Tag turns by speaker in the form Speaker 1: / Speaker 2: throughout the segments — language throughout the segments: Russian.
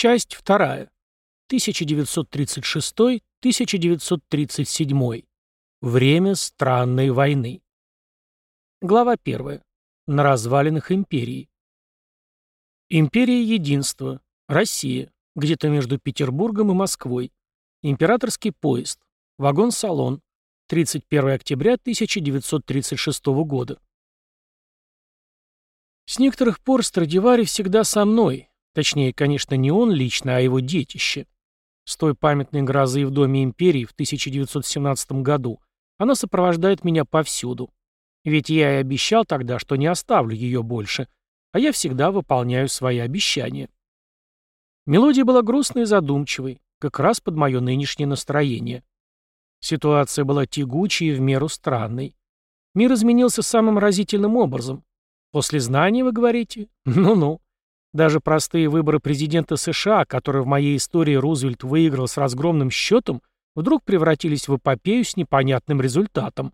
Speaker 1: Часть вторая. 1936-1937. Время странной войны. Глава первая. На развалинах империи. Империя Единства. Россия. Где-то между Петербургом и Москвой. Императорский поезд. Вагон-салон. 31 октября 1936 года. С некоторых пор Страдивари всегда со мной. Точнее, конечно, не он лично, а его детище. С той памятной грозы в Доме Империи в 1917 году она сопровождает меня повсюду. Ведь я и обещал тогда, что не оставлю ее больше, а я всегда выполняю свои обещания. Мелодия была грустной и задумчивой, как раз под мое нынешнее настроение. Ситуация была тягучей и в меру странной. Мир изменился самым разительным образом. После знаний, вы говорите? Ну-ну. Даже простые выборы президента США, которые в моей истории Рузвельт выиграл с разгромным счетом, вдруг превратились в эпопею с непонятным результатом.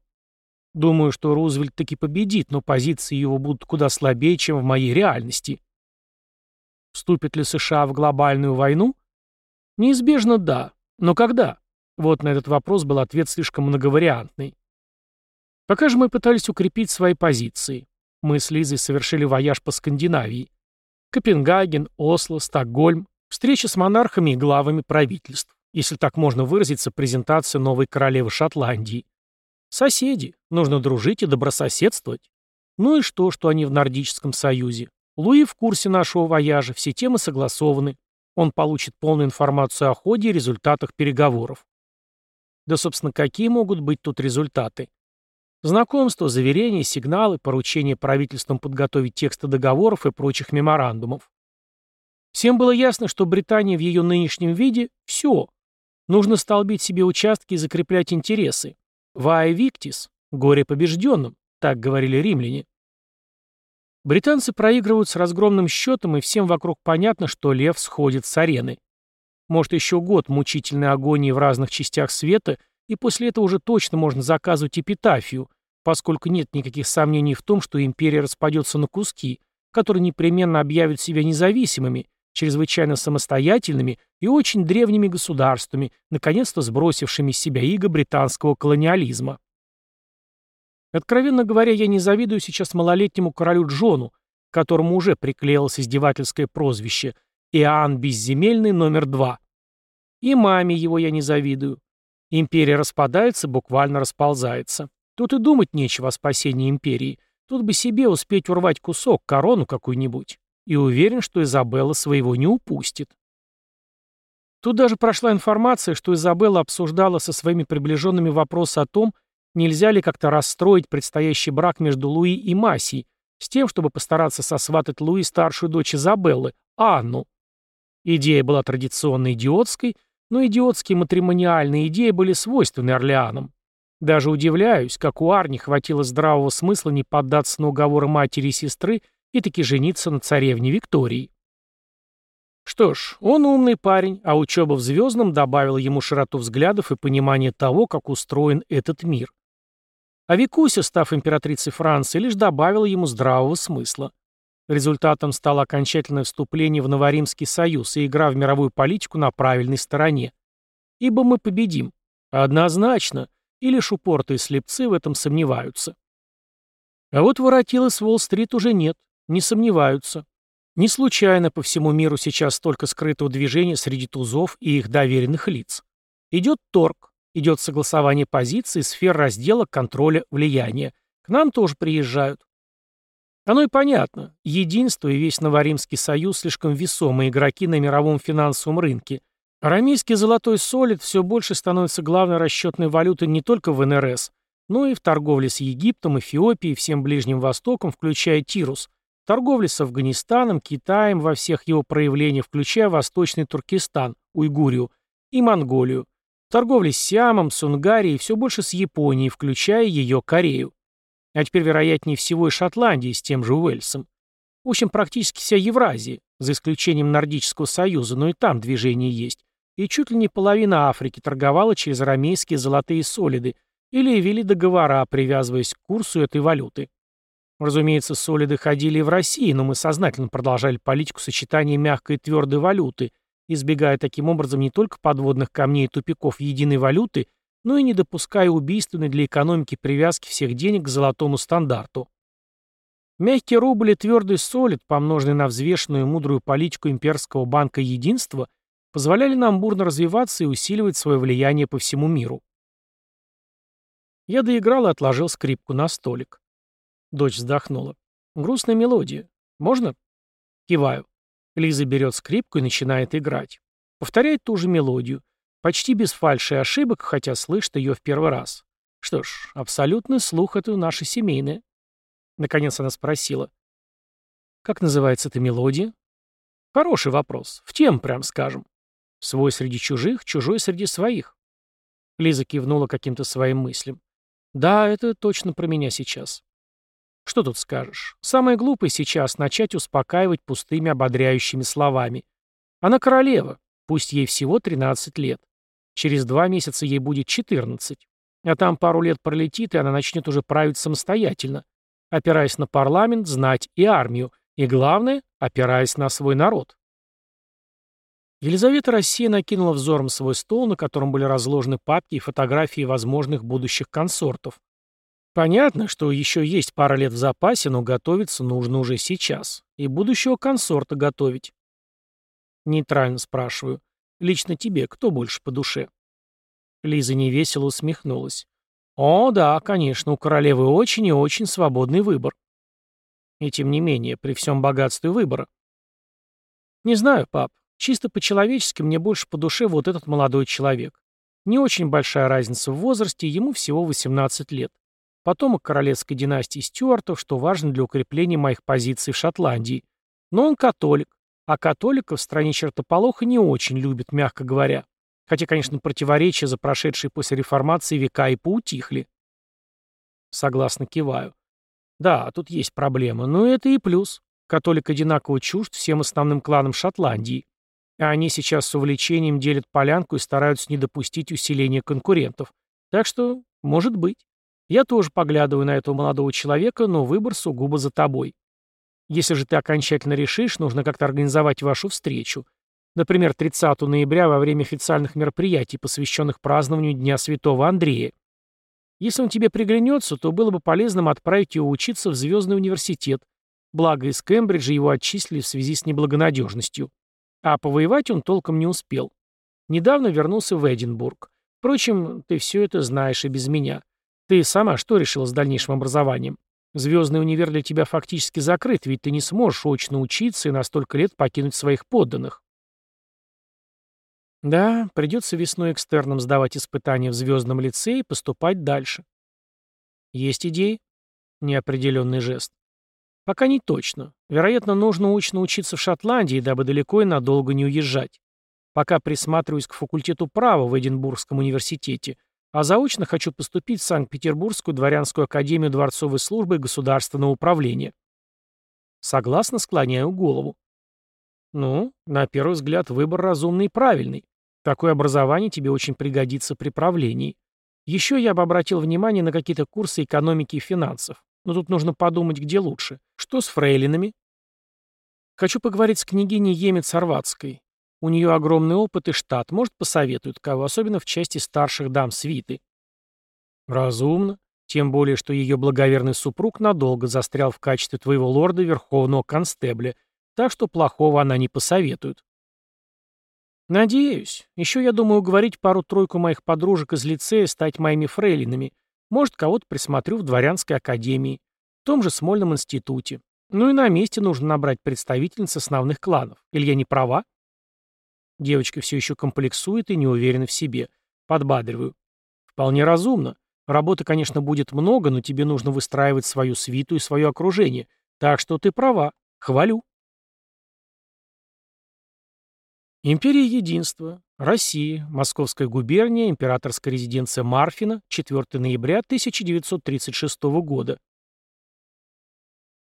Speaker 1: Думаю, что Рузвельт таки победит, но позиции его будут куда слабее, чем в моей реальности. Вступит ли США в глобальную войну? Неизбежно да. Но когда? Вот на этот вопрос был ответ слишком многовариантный. Пока же мы пытались укрепить свои позиции. Мы с Лизой совершили вояж по Скандинавии. Копенгаген, Осло, Стокгольм, встреча с монархами и главами правительств, если так можно выразиться, презентация новой королевы Шотландии. Соседи, нужно дружить и добрососедствовать. Ну и что, что они в Нордическом союзе? Луи в курсе нашего вояжа, все темы согласованы. Он получит полную информацию о ходе и результатах переговоров. Да, собственно, какие могут быть тут результаты? Знакомства, заверения, сигналы, поручения правительствам подготовить тексты договоров и прочих меморандумов. Всем было ясно, что Британия в ее нынешнем виде – все. Нужно столбить себе участки и закреплять интересы. «Ваe victis» – горе побежденным, так говорили римляне. Британцы проигрывают с разгромным счетом, и всем вокруг понятно, что лев сходит с арены. Может, еще год мучительной агонии в разных частях света, и после этого уже точно можно заказывать эпитафию, поскольку нет никаких сомнений в том, что империя распадется на куски, которые непременно объявят себя независимыми, чрезвычайно самостоятельными и очень древними государствами, наконец-то сбросившими с себя иго британского колониализма. Откровенно говоря, я не завидую сейчас малолетнему королю Джону, которому уже приклеилось издевательское прозвище «Иоанн Безземельный номер два». И маме его я не завидую. Империя распадается, буквально расползается. Тут и думать нечего о спасении империи. Тут бы себе успеть урвать кусок, корону какую-нибудь. И уверен, что Изабелла своего не упустит. Тут даже прошла информация, что Изабелла обсуждала со своими приближенными вопрос о том, нельзя ли как-то расстроить предстоящий брак между Луи и Масей, с тем, чтобы постараться сосватать Луи старшую дочь Изабеллы, Анну. Идея была традиционно идиотской, но идиотские матримониальные идеи были свойственны Орлеанам. Даже удивляюсь, как у Арни хватило здравого смысла не поддаться на уговоры матери и сестры и таки жениться на царевне Виктории. Что ж, он умный парень, а учеба в Звездном добавила ему широту взглядов и понимание того, как устроен этот мир. А Викуся, став императрицей Франции, лишь добавила ему здравого смысла. Результатом стало окончательное вступление в Новоримский союз и игра в мировую политику на правильной стороне. Ибо мы победим. Однозначно и лишь упортые слепцы в этом сомневаются. А вот воротилы с Уолл-стрит уже нет, не сомневаются. Не случайно по всему миру сейчас столько скрытого движения среди тузов и их доверенных лиц. Идет торг, идет согласование позиций, сфер раздела, контроля, влияния. К нам тоже приезжают. Оно и понятно. Единство и весь Новоримский союз слишком весомые игроки на мировом финансовом рынке – Арамейский золотой солид все больше становится главной расчетной валютой не только в НРС, но и в торговле с Египтом, Эфиопией, всем Ближним Востоком, включая Тирус, торговле с Афганистаном, Китаем во всех его проявлениях, включая Восточный Туркестан, Уйгурию и Монголию, торговле с Сиамом, Сунгарией и все больше с Японией, включая ее Корею. А теперь, вероятнее всего, и Шотландией с тем же Уэльсом. В общем, практически вся Евразия, за исключением Нордического союза, но и там движение есть и чуть ли не половина Африки торговала через рамейские золотые солиды или вели договора, привязываясь к курсу этой валюты. Разумеется, солиды ходили и в России, но мы сознательно продолжали политику сочетания мягкой и твердой валюты, избегая таким образом не только подводных камней и тупиков единой валюты, но и не допуская убийственной для экономики привязки всех денег к золотому стандарту. Мягкий рубль и твердый солид, помноженный на взвешенную и мудрую политику имперского банка единства, позволяли нам бурно развиваться и усиливать свое влияние по всему миру. Я доиграл и отложил скрипку на столик. Дочь вздохнула. Грустная мелодия. Можно? Киваю. Лиза берет скрипку и начинает играть. Повторяет ту же мелодию. Почти без фальши и ошибок, хотя слышит ее в первый раз. Что ж, абсолютный слух — это наше семейное. Наконец она спросила. «Как называется эта мелодия?» «Хороший вопрос. В тем, прям скажем. Свой среди чужих, чужой среди своих». Лиза кивнула каким-то своим мыслям. «Да, это точно про меня сейчас. Что тут скажешь? Самое глупое сейчас начать успокаивать пустыми ободряющими словами. Она королева, пусть ей всего 13 лет. Через два месяца ей будет 14. А там пару лет пролетит, и она начнет уже править самостоятельно, опираясь на парламент, знать и армию, и, главное, опираясь на свой народ. Елизавета Россия накинула взором свой стол, на котором были разложены папки и фотографии возможных будущих консортов. Понятно, что еще есть пара лет в запасе, но готовиться нужно уже сейчас. И будущего консорта готовить. Нейтрально спрашиваю. Лично тебе кто больше по душе? Лиза невесело усмехнулась. О, да, конечно, у королевы очень и очень свободный выбор. И тем не менее, при всем богатстве выбора. Не знаю, пап. Чисто по-человечески мне больше по душе вот этот молодой человек. Не очень большая разница в возрасте, ему всего 18 лет потомок королевской династии Стюартов, что важно для укрепления моих позиций в Шотландии. Но он католик, а католиков в стране чертополоха не очень любят, мягко говоря. Хотя, конечно, противоречия за прошедшие после реформации века и поутихли. Согласно киваю. Да, тут есть проблема, но это и плюс. Католик одинаково чужд всем основным кланам Шотландии. А они сейчас с увлечением делят полянку и стараются не допустить усиления конкурентов. Так что, может быть. Я тоже поглядываю на этого молодого человека, но выбор сугубо за тобой. Если же ты окончательно решишь, нужно как-то организовать вашу встречу. Например, 30 ноября во время официальных мероприятий, посвященных празднованию Дня Святого Андрея. Если он тебе приглянется, то было бы полезным отправить его учиться в Звездный университет, благо из Кембриджа его отчислили в связи с неблагонадежностью. А повоевать он толком не успел. Недавно вернулся в Эдинбург. Впрочем, ты все это знаешь и без меня. Ты сама что решила с дальнейшим образованием? Звездный универ для тебя фактически закрыт, ведь ты не сможешь очно учиться и на столько лет покинуть своих подданных. Да, придется весной экстерном сдавать испытания в звездном лице и поступать дальше. Есть идеи? Неопределенный жест. Пока не точно. Вероятно, нужно очно учиться в Шотландии, дабы далеко и надолго не уезжать. Пока присматриваюсь к факультету права в Эдинбургском университете, а заочно хочу поступить в Санкт-Петербургскую дворянскую академию дворцовой службы и государственного управления. Согласно склоняю голову. Ну, на первый взгляд, выбор разумный и правильный. Такое образование тебе очень пригодится при правлении. Еще я бы обратил внимание на какие-то курсы экономики и финансов. Но тут нужно подумать, где лучше. Что с фрейлинами? Хочу поговорить с княгиней Емец-Орватской. У нее огромный опыт и штат, может, посоветует кого, особенно в части старших дам свиты. Разумно. Тем более, что ее благоверный супруг надолго застрял в качестве твоего лорда Верховного Констебля, так что плохого она не посоветует. Надеюсь. Еще я думаю уговорить пару-тройку моих подружек из лицея стать моими фрейлинами. Может, кого-то присмотрю в дворянской академии, в том же Смольном институте. Ну и на месте нужно набрать представительниц основных кланов. Или я не права? Девочка все еще комплексует и не уверена в себе. Подбадриваю. Вполне разумно. Работы, конечно, будет много, но тебе нужно выстраивать свою свиту и свое окружение. Так что ты права. Хвалю. Империя Единства. Россия. Московская губерния. Императорская резиденция Марфина. 4 ноября 1936 года.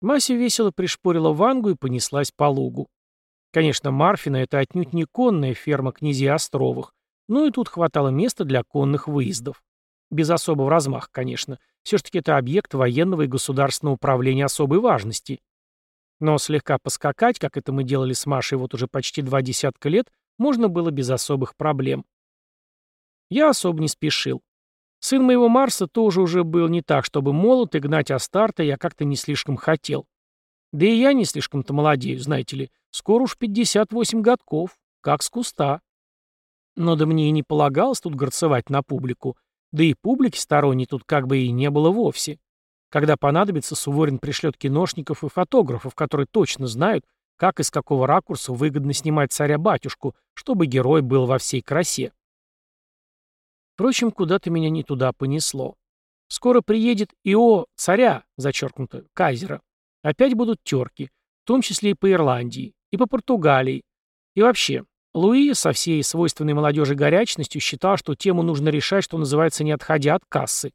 Speaker 1: Мася весело пришпорила Вангу и понеслась по лугу. Конечно, Марфина — это отнюдь не конная ферма князей Островых, но и тут хватало места для конных выездов. Без особого размаха, конечно. Все-таки это объект военного и государственного управления особой важности. Но слегка поскакать, как это мы делали с Машей вот уже почти два десятка лет, можно было без особых проблем. Я особо не спешил. Сын моего Марса тоже уже был не так, чтобы молод, и гнать Астарта я как-то не слишком хотел. Да и я не слишком-то молодею, знаете ли. Скоро уж 58 годков, как с куста. Но да мне и не полагалось тут горцевать на публику. Да и публики сторонней тут как бы и не было вовсе. Когда понадобится, Суворин пришлет киношников и фотографов, которые точно знают, как и с какого ракурса выгодно снимать царя-батюшку, чтобы герой был во всей красе. Впрочем, куда-то меня не туда понесло. Скоро приедет ИО царя, зачеркнуто, кайзера. Опять будут терки, в том числе и по Ирландии, и по Португалии. И вообще, Луи со всей свойственной молодежи горячностью считал, что тему нужно решать, что называется, не отходя от кассы.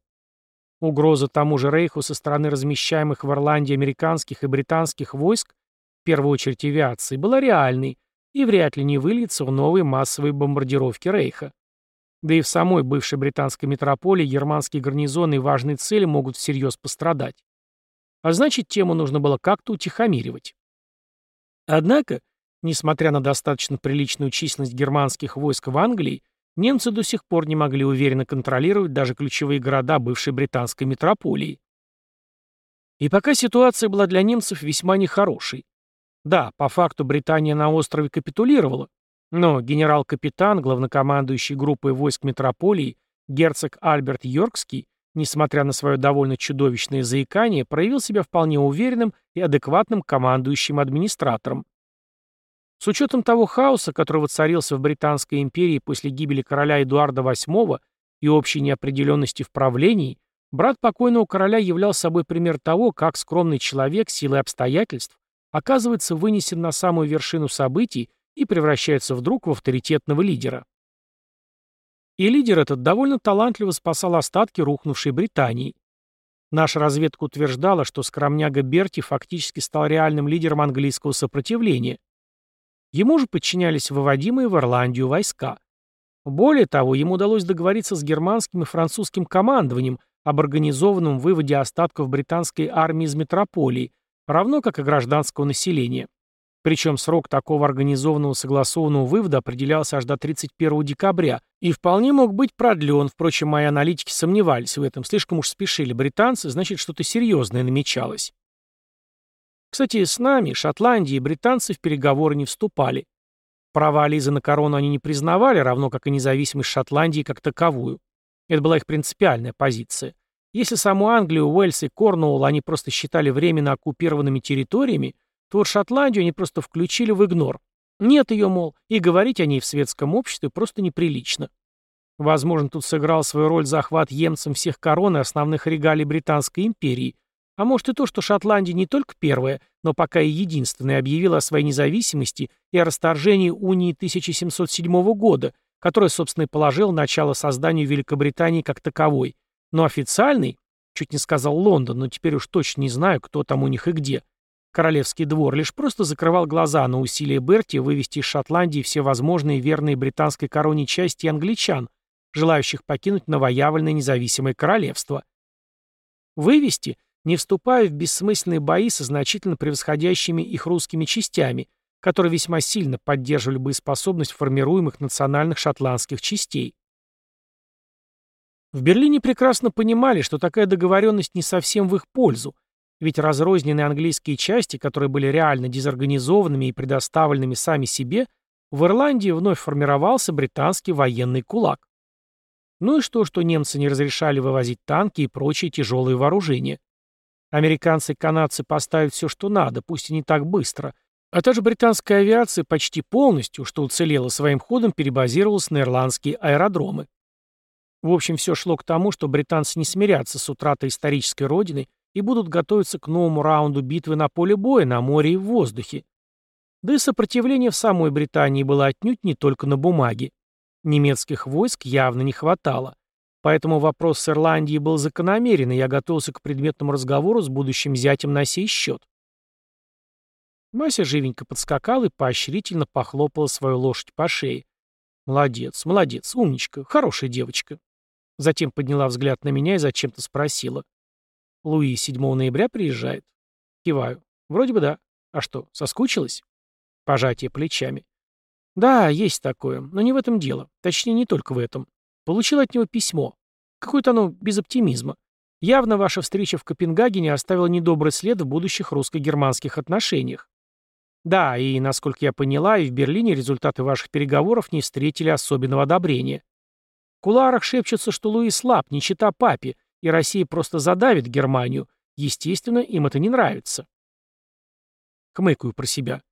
Speaker 1: Угроза тому же Рейху со стороны размещаемых в Ирландии американских и британских войск, в первую очередь авиации, была реальной и вряд ли не выльется в новые массовые бомбардировки Рейха. Да и в самой бывшей британской метрополии германские гарнизоны и важные цели могут всерьез пострадать. А значит, тему нужно было как-то утихомиривать. Однако, несмотря на достаточно приличную численность германских войск в Англии, немцы до сих пор не могли уверенно контролировать даже ключевые города бывшей британской метрополии. И пока ситуация была для немцев весьма нехорошей. Да, по факту Британия на острове капитулировала, но генерал-капитан, главнокомандующий группой войск метрополии, герцог Альберт Йоркский, несмотря на свое довольно чудовищное заикание, проявил себя вполне уверенным и адекватным командующим администратором. С учетом того хаоса, который воцарился в Британской империи после гибели короля Эдуарда VIII и общей неопределенности в правлении, брат покойного короля являл собой пример того, как скромный человек силой обстоятельств оказывается вынесен на самую вершину событий и превращается вдруг в авторитетного лидера. И лидер этот довольно талантливо спасал остатки рухнувшей Британии. Наша разведка утверждала, что скромняга Берти фактически стал реальным лидером английского сопротивления. Ему же подчинялись выводимые в Ирландию войска. Более того, ему удалось договориться с германским и французским командованием об организованном выводе остатков британской армии из метрополии, равно как и гражданского населения. Причем срок такого организованного согласованного вывода определялся аж до 31 декабря и вполне мог быть продлен, впрочем, мои аналитики сомневались в этом, слишком уж спешили британцы, значит, что-то серьезное намечалось. Кстати, с нами, Шотландии и британцы в переговоры не вступали. Права Лизы на корону они не признавали, равно как и независимость Шотландии как таковую. Это была их принципиальная позиция. Если саму Англию, Уэльс и Корнуолл они просто считали временно оккупированными территориями, то вот Шотландию они просто включили в игнор. Нет ее, мол, и говорить о ней в светском обществе просто неприлично. Возможно, тут сыграл свою роль захват емцам всех корон и основных регалий Британской империи, а может и то, что Шотландия не только первая, но пока и единственная объявила о своей независимости и о расторжении унии 1707 года, которая, собственно, и положила начало созданию Великобритании как таковой, но официальный, чуть не сказал Лондон, но теперь уж точно не знаю, кто там у них и где, Королевский двор лишь просто закрывал глаза на усилия Берти вывести из Шотландии все возможные верные британской короне части англичан, желающих покинуть новоявленное независимое королевство. Вывести, не вступая в бессмысленные бои со значительно превосходящими их русскими частями, которые весьма сильно поддерживали боеспособность формируемых национальных шотландских частей. В Берлине прекрасно понимали, что такая договоренность не совсем в их пользу, ведь разрозненные английские части, которые были реально дезорганизованными и предоставленными сами себе, в Ирландии вновь формировался британский военный кулак. Ну и что, что немцы не разрешали вывозить танки и прочие тяжелые вооружения? Американцы и канадцы поставят все, что надо, пусть и не так быстро. А та же британская авиация почти полностью, что уцелела своим ходом, перебазировалась на ирландские аэродромы. В общем, все шло к тому, что британцы не смирятся с утратой исторической родины и будут готовиться к новому раунду битвы на поле боя, на море и в воздухе. Да и сопротивление в самой Британии было отнюдь не только на бумаге. Немецких войск явно не хватало. Поэтому вопрос с Ирландией был закономерен, и я готовился к предметному разговору с будущим зятем на сей счет. Мася живенько подскакала и поощрительно похлопала свою лошадь по шее. «Молодец, молодец, умничка, хорошая девочка». Затем подняла взгляд на меня и зачем-то спросила. Луи 7 ноября приезжает? Киваю. Вроде бы да. А что, соскучилась? Пожатие плечами. Да, есть такое, но не в этом дело. Точнее, не только в этом. Получил от него письмо. Какое-то оно без оптимизма. Явно ваша встреча в Копенгагене оставила недобрый след в будущих русско-германских отношениях. Да, и, насколько я поняла, и в Берлине результаты ваших переговоров не встретили особенного одобрения. В куларах шепчется, что Луи слаб, не чита папе, и Россия просто задавит Германию. Естественно, им это не нравится. Хмыкаю про себя.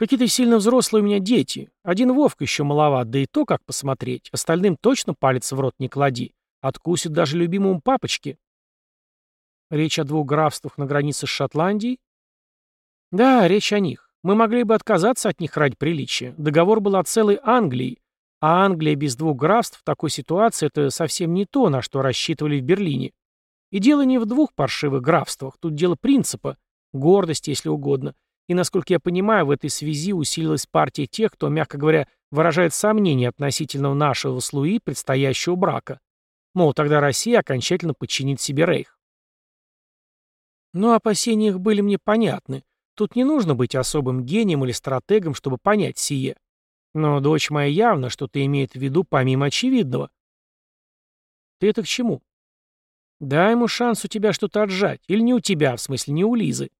Speaker 1: Какие-то сильно взрослые у меня дети. Один Вовка еще маловат, да и то, как посмотреть. Остальным точно палец в рот не клади. Откусит даже любимому папочке. Речь о двух графствах на границе с Шотландией? Да, речь о них. Мы могли бы отказаться от них ради приличия. Договор был о целой Англии. А Англия без двух графств в такой ситуации – это совсем не то, на что рассчитывали в Берлине. И дело не в двух паршивых графствах, тут дело принципа, гордости, если угодно. И, насколько я понимаю, в этой связи усилилась партия тех, кто, мягко говоря, выражает сомнения относительно нашего с Луи предстоящего брака. Мол, тогда Россия окончательно подчинит себе Рейх. Но опасения их были мне понятны. Тут не нужно быть особым гением или стратегом, чтобы понять сие. Но дочь моя явно что-то имеет в виду помимо очевидного. Ты это к чему? Дай ему шанс у тебя что-то отжать. Или не у тебя, в смысле, не у Лизы.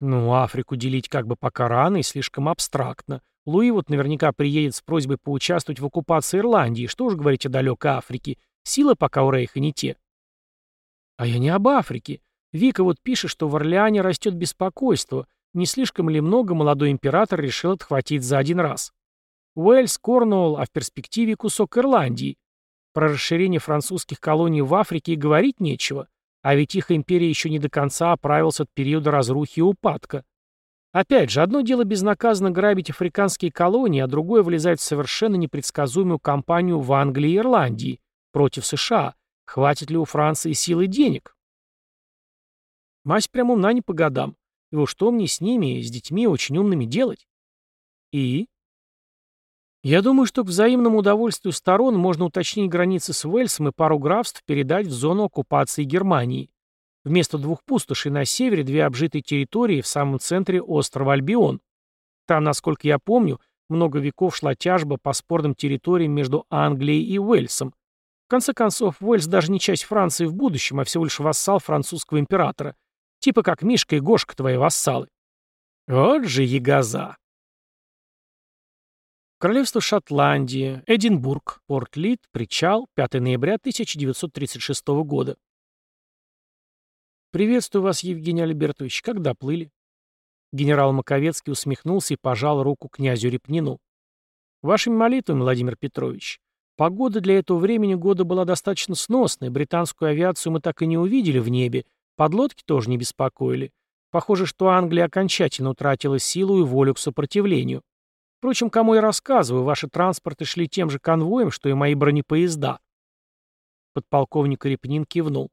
Speaker 1: Ну, Африку делить как бы пока рано и слишком абстрактно. Луи вот наверняка приедет с просьбой поучаствовать в оккупации Ирландии. Что уж говорить о далекой Африке. Силы пока у Рейха не те. А я не об Африке. Вика вот пишет, что в Орлеане растет беспокойство. Не слишком ли много молодой император решил отхватить за один раз? Уэльс, Корнуолл, а в перспективе кусок Ирландии. Про расширение французских колоний в Африке и говорить нечего. А ведь их империя еще не до конца оправилась от периода разрухи и упадка. Опять же, одно дело безнаказанно грабить африканские колонии, а другое влезать в совершенно непредсказуемую кампанию в Англии и Ирландии против США. Хватит ли у Франции силы денег? Мась прям умна не по годам. И уж что мне с ними, с детьми очень умными делать? И? Я думаю, что к взаимному удовольствию сторон можно уточнить границы с Уэльсом и пару графств передать в зону оккупации Германии. Вместо двух пустошей на севере две обжитые территории в самом центре острова Альбион. Там, насколько я помню, много веков шла тяжба по спорным территориям между Англией и Уэльсом. В конце концов, Уэльс даже не часть Франции в будущем, а всего лишь вассал французского императора – Типа как Мишка и Гошка твои вассалы. Вот же ягоза. Королевство Шотландии, Эдинбург, Порт-Лид, причал, 5 ноября 1936 года. «Приветствую вас, Евгений Альбертович. Когда плыли?» Генерал Маковецкий усмехнулся и пожал руку князю Репнину. «Вашими молитвами, Владимир Петрович. Погода для этого времени года была достаточно сносной. Британскую авиацию мы так и не увидели в небе, Подлодки тоже не беспокоили. Похоже, что Англия окончательно утратила силу и волю к сопротивлению. Впрочем, кому я рассказываю, ваши транспорты шли тем же конвоем, что и мои бронепоезда. Подполковник Репнин кивнул.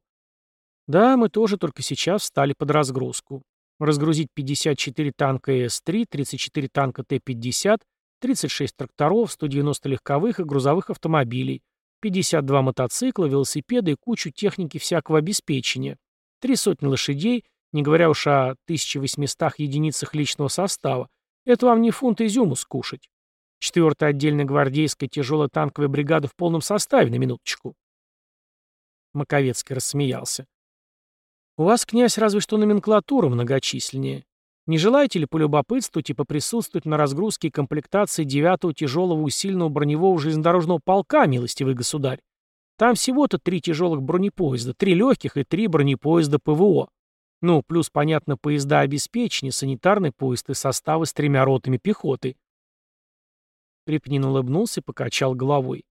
Speaker 1: Да, мы тоже только сейчас встали под разгрузку. Разгрузить 54 танка СС-3, 34 танка Т-50, 36 тракторов, 190 легковых и грузовых автомобилей, 52 мотоцикла, велосипеды и кучу техники всякого обеспечения. Три сотни лошадей, не говоря уж о 1800 единицах личного состава, это вам не фунт изюму скушать. Четвертая отдельная гвардейская тяжелая танковая бригада в полном составе, на минуточку. Маковецкий рассмеялся. «У вас, князь, разве что номенклатура многочисленнее. Не желаете ли полюбопытствовать и поприсутствовать на разгрузке и комплектации 9-го тяжелого усиленного броневого железнодорожного полка, милостивый государь? Там всего-то три тяжелых бронепоезда, три легких и три бронепоезда ПВО. Ну, плюс, понятно, поезда обеспечения, санитарный поезд и составы с тремя ротами пехоты. Репнин улыбнулся и покачал головой.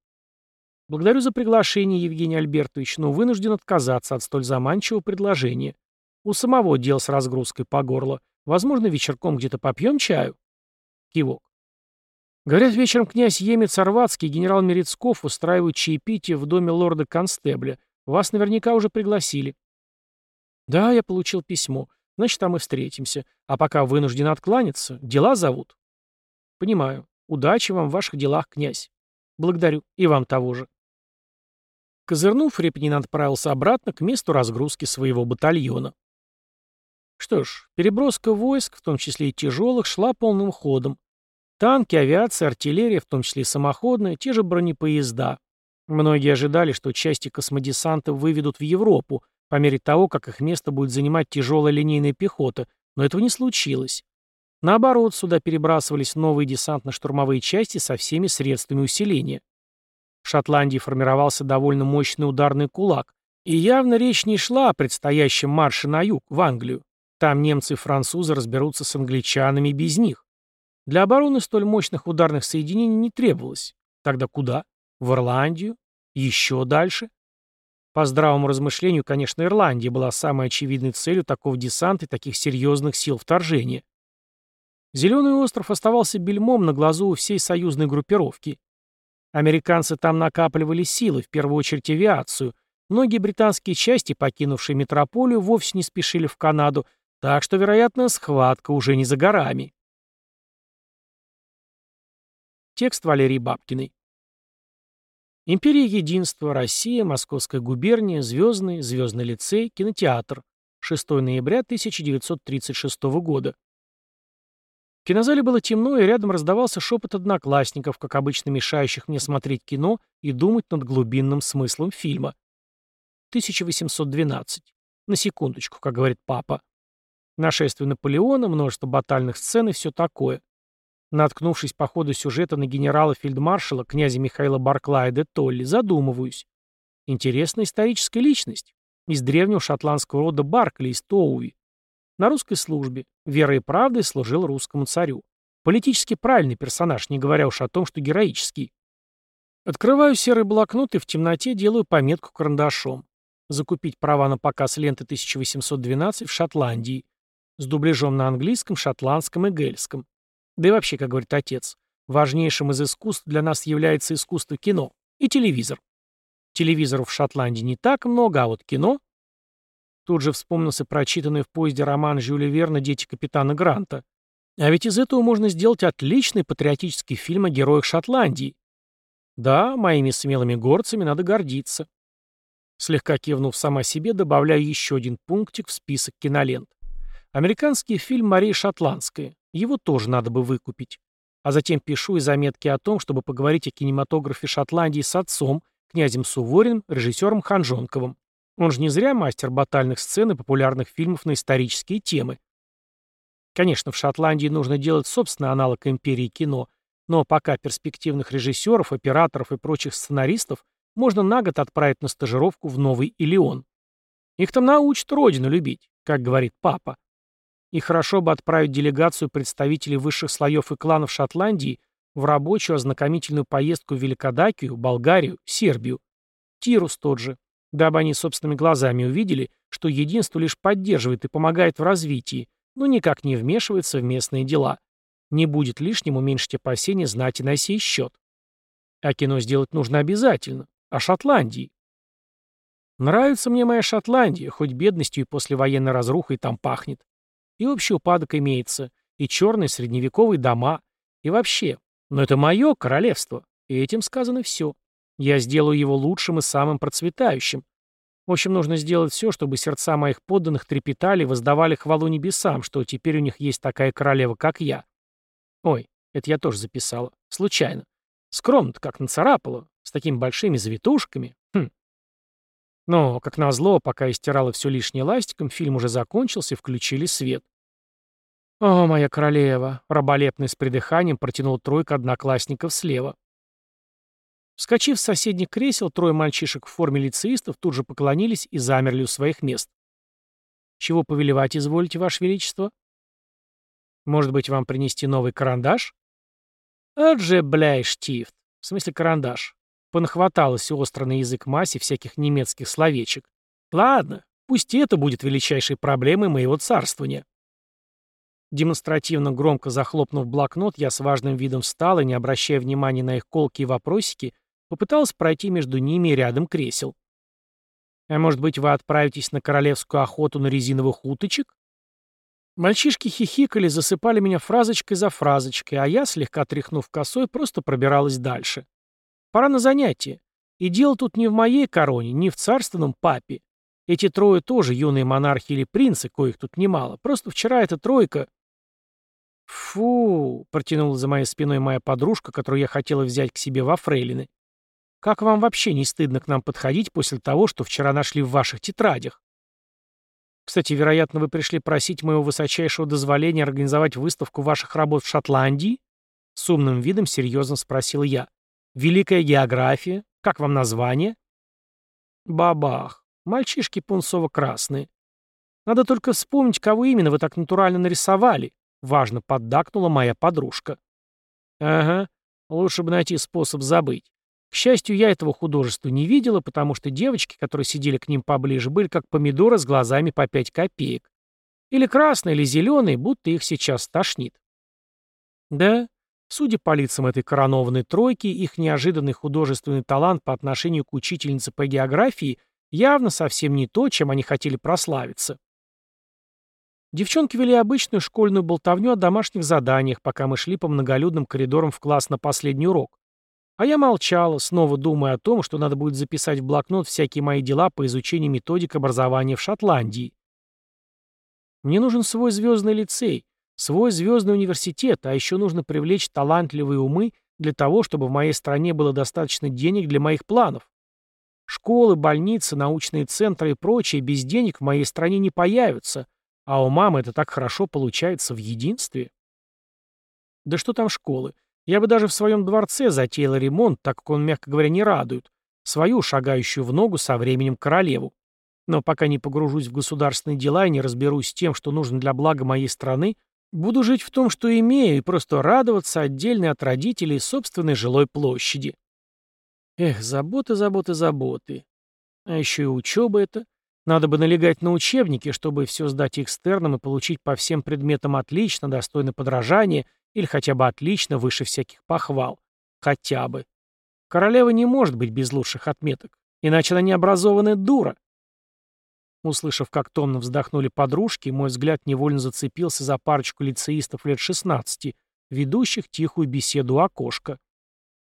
Speaker 1: «Благодарю за приглашение, Евгений Альбертович, но вынужден отказаться от столь заманчивого предложения. У самого дел с разгрузкой по горло. Возможно, вечерком где-то попьем чаю?» Кивок. Говорят, вечером князь Емец Орватский и генерал Мерецков устраивают чаепитие в доме лорда-констебля. Вас наверняка уже пригласили. Да, я получил письмо. Значит, там и встретимся. А пока вынужден откланяться. Дела зовут. Понимаю. Удачи вам в ваших делах, князь. Благодарю. И вам того же. Козырнув, Репнин отправился обратно к месту разгрузки своего батальона. Что ж, переброска войск, в том числе и тяжелых, шла полным ходом. Танки, авиация, артиллерия, в том числе и самоходные, те же бронепоезда. Многие ожидали, что части космодесанта выведут в Европу, по мере того, как их место будет занимать тяжелая линейная пехота, но этого не случилось. Наоборот, сюда перебрасывались новые десантно-штурмовые части со всеми средствами усиления. В Шотландии формировался довольно мощный ударный кулак, и явно речь не шла о предстоящем марше на юг, в Англию. Там немцы и французы разберутся с англичанами без них. Для обороны столь мощных ударных соединений не требовалось. Тогда куда? В Ирландию? Еще дальше? По здравому размышлению, конечно, Ирландия была самой очевидной целью такого десанта и таких серьезных сил вторжения. Зеленый остров оставался бельмом на глазу у всей союзной группировки. Американцы там накапливали силы, в первую очередь авиацию. Многие британские части, покинувшие метрополию, вовсе не спешили в Канаду, так что, вероятно, схватка уже не за горами. Текст Валерии Бабкиной. Империя Единства, Россия, Московская губерния, Звездный, Звездный лицей, кинотеатр. 6 ноября 1936 года. В кинозале было темно, и рядом раздавался шепот одноклассников, как обычно мешающих мне смотреть кино и думать над глубинным смыслом фильма. 1812. На секундочку, как говорит папа. Нашествие Наполеона, множество батальных сцен и все такое. Наткнувшись по ходу сюжета на генерала-фельдмаршала князя Михаила Барклая де Толли, задумываюсь. Интересная историческая личность. Из древнего шотландского рода Баркли из Тоуи. На русской службе. Верой и правдой служил русскому царю. Политически правильный персонаж, не говоря уж о том, что героический. Открываю серый блокнот и в темноте делаю пометку карандашом. Закупить права на показ ленты 1812 в Шотландии. С дубляжом на английском, шотландском и гельском. Да и вообще, как говорит отец, важнейшим из искусств для нас является искусство кино и телевизор. Телевизоров в Шотландии не так много, а вот кино Тут же вспомнился прочитанный в поезде роман Жюля Верна «Дети капитана Гранта». А ведь из этого можно сделать отличный патриотический фильм о героях Шотландии. Да, моими смелыми горцами надо гордиться. Слегка кивнув сама себе, добавляю еще один пунктик в список кинолент. Американский фильм «Мария Шотландская». Его тоже надо бы выкупить. А затем пишу и заметки о том, чтобы поговорить о кинематографе Шотландии с отцом, князем Сувориным, режиссером Ханжонковым. Он же не зря мастер батальных сцен и популярных фильмов на исторические темы. Конечно, в Шотландии нужно делать собственный аналог империи кино, но пока перспективных режиссеров, операторов и прочих сценаристов можно на год отправить на стажировку в Новый Илион. Их там научат родину любить, как говорит папа. И хорошо бы отправить делегацию представителей высших слоев и кланов Шотландии в рабочую ознакомительную поездку в Великодакию, Болгарию, Сербию. Тирус тот же, дабы они собственными глазами увидели, что единство лишь поддерживает и помогает в развитии, но никак не вмешивается в местные дела. Не будет лишним уменьшить опасения знать и на сей счет. А кино сделать нужно обязательно. О Шотландии. Нравится мне моя Шотландия, хоть бедностью и послевоенной разрухой там пахнет. И общий упадок имеется, и черные средневековые дома, и вообще. Но это мое королевство, и этим сказано все. Я сделаю его лучшим и самым процветающим. В общем, нужно сделать все, чтобы сердца моих подданных трепетали и воздавали хвалу небесам, что теперь у них есть такая королева, как я. Ой, это я тоже записала. Случайно. Скромно-то как нацарапала, с такими большими завитушками. Хм. Но, как назло, пока я стирала все лишнее ластиком, фильм уже закончился и включили свет. «О, моя королева!» — раболепный с придыханием протянул тройка одноклассников слева. Вскочив с соседних кресел, трое мальчишек в форме лицеистов тут же поклонились и замерли у своих мест. «Чего повелевать изволите, Ваше Величество?» «Может быть, вам принести новый карандаш?» «Отже, бляй, штифт!» В смысле карандаш. Понахваталось остро на язык массе всяких немецких словечек. «Ладно, пусть это будет величайшей проблемой моего царствования». Демонстративно громко захлопнув блокнот, я с важным видом встал и, не обращая внимания на их колки и вопросики, Попыталась пройти между ними и рядом кресел. «А может быть, вы отправитесь на королевскую охоту на резиновых уточек?» Мальчишки хихикали, засыпали меня фразочкой за фразочкой, а я, слегка тряхнув косой, просто пробиралась дальше. Пора на занятие. И дело тут не в моей короне, не в царственном папе. Эти трое тоже юные монархи или принцы, коих тут немало. Просто вчера эта тройка... «Фу!» — протянула за моей спиной моя подружка, которую я хотела взять к себе во фрейлины. «Как вам вообще не стыдно к нам подходить после того, что вчера нашли в ваших тетрадях?» «Кстати, вероятно, вы пришли просить моего высочайшего дозволения организовать выставку ваших работ в Шотландии?» С умным видом серьезно спросил я. «Великая география? Как вам название?» «Бабах! Мальчишки пунцово-красные. Надо только вспомнить, кого именно вы так натурально нарисовали», — важно поддакнула моя подружка. «Ага, лучше бы найти способ забыть. К счастью, я этого художества не видела, потому что девочки, которые сидели к ним поближе, были как помидоры с глазами по пять копеек. Или красные, или зеленые, будто их сейчас тошнит. Да, судя по лицам этой коронованной тройки, их неожиданный художественный талант по отношению к учительнице по географии явно совсем не то, чем они хотели прославиться. Девчонки вели обычную школьную болтовню о домашних заданиях, пока мы шли по многолюдным коридорам в класс на последний урок. А я молчала, снова думая о том, что надо будет записать в блокнот всякие мои дела по изучению методик образования в Шотландии. Мне нужен свой звездный лицей, свой звездный университет, а еще нужно привлечь талантливые умы для того, чтобы в моей стране было достаточно денег для моих планов. Школы, больницы, научные центры и прочее без денег в моей стране не появятся, а у мамы это так хорошо получается в единстве. Да что там школы? Я бы даже в своем дворце затеял ремонт, так как он, мягко говоря, не радует. Свою, шагающую в ногу со временем королеву. Но пока не погружусь в государственные дела и не разберусь с тем, что нужно для блага моей страны, буду жить в том, что имею, и просто радоваться отдельно от родителей собственной жилой площади. Эх, заботы, заботы, заботы. А еще и учеба это. Надо бы налегать на учебники, чтобы все сдать экстерном и получить по всем предметам отлично, достойно подражания или хотя бы отлично, выше всяких похвал. Хотя бы. Королева не может быть без лучших отметок, иначе она необразованная дура. Услышав, как томно вздохнули подружки, мой взгляд невольно зацепился за парочку лицеистов лет 16, ведущих тихую беседу у окошка.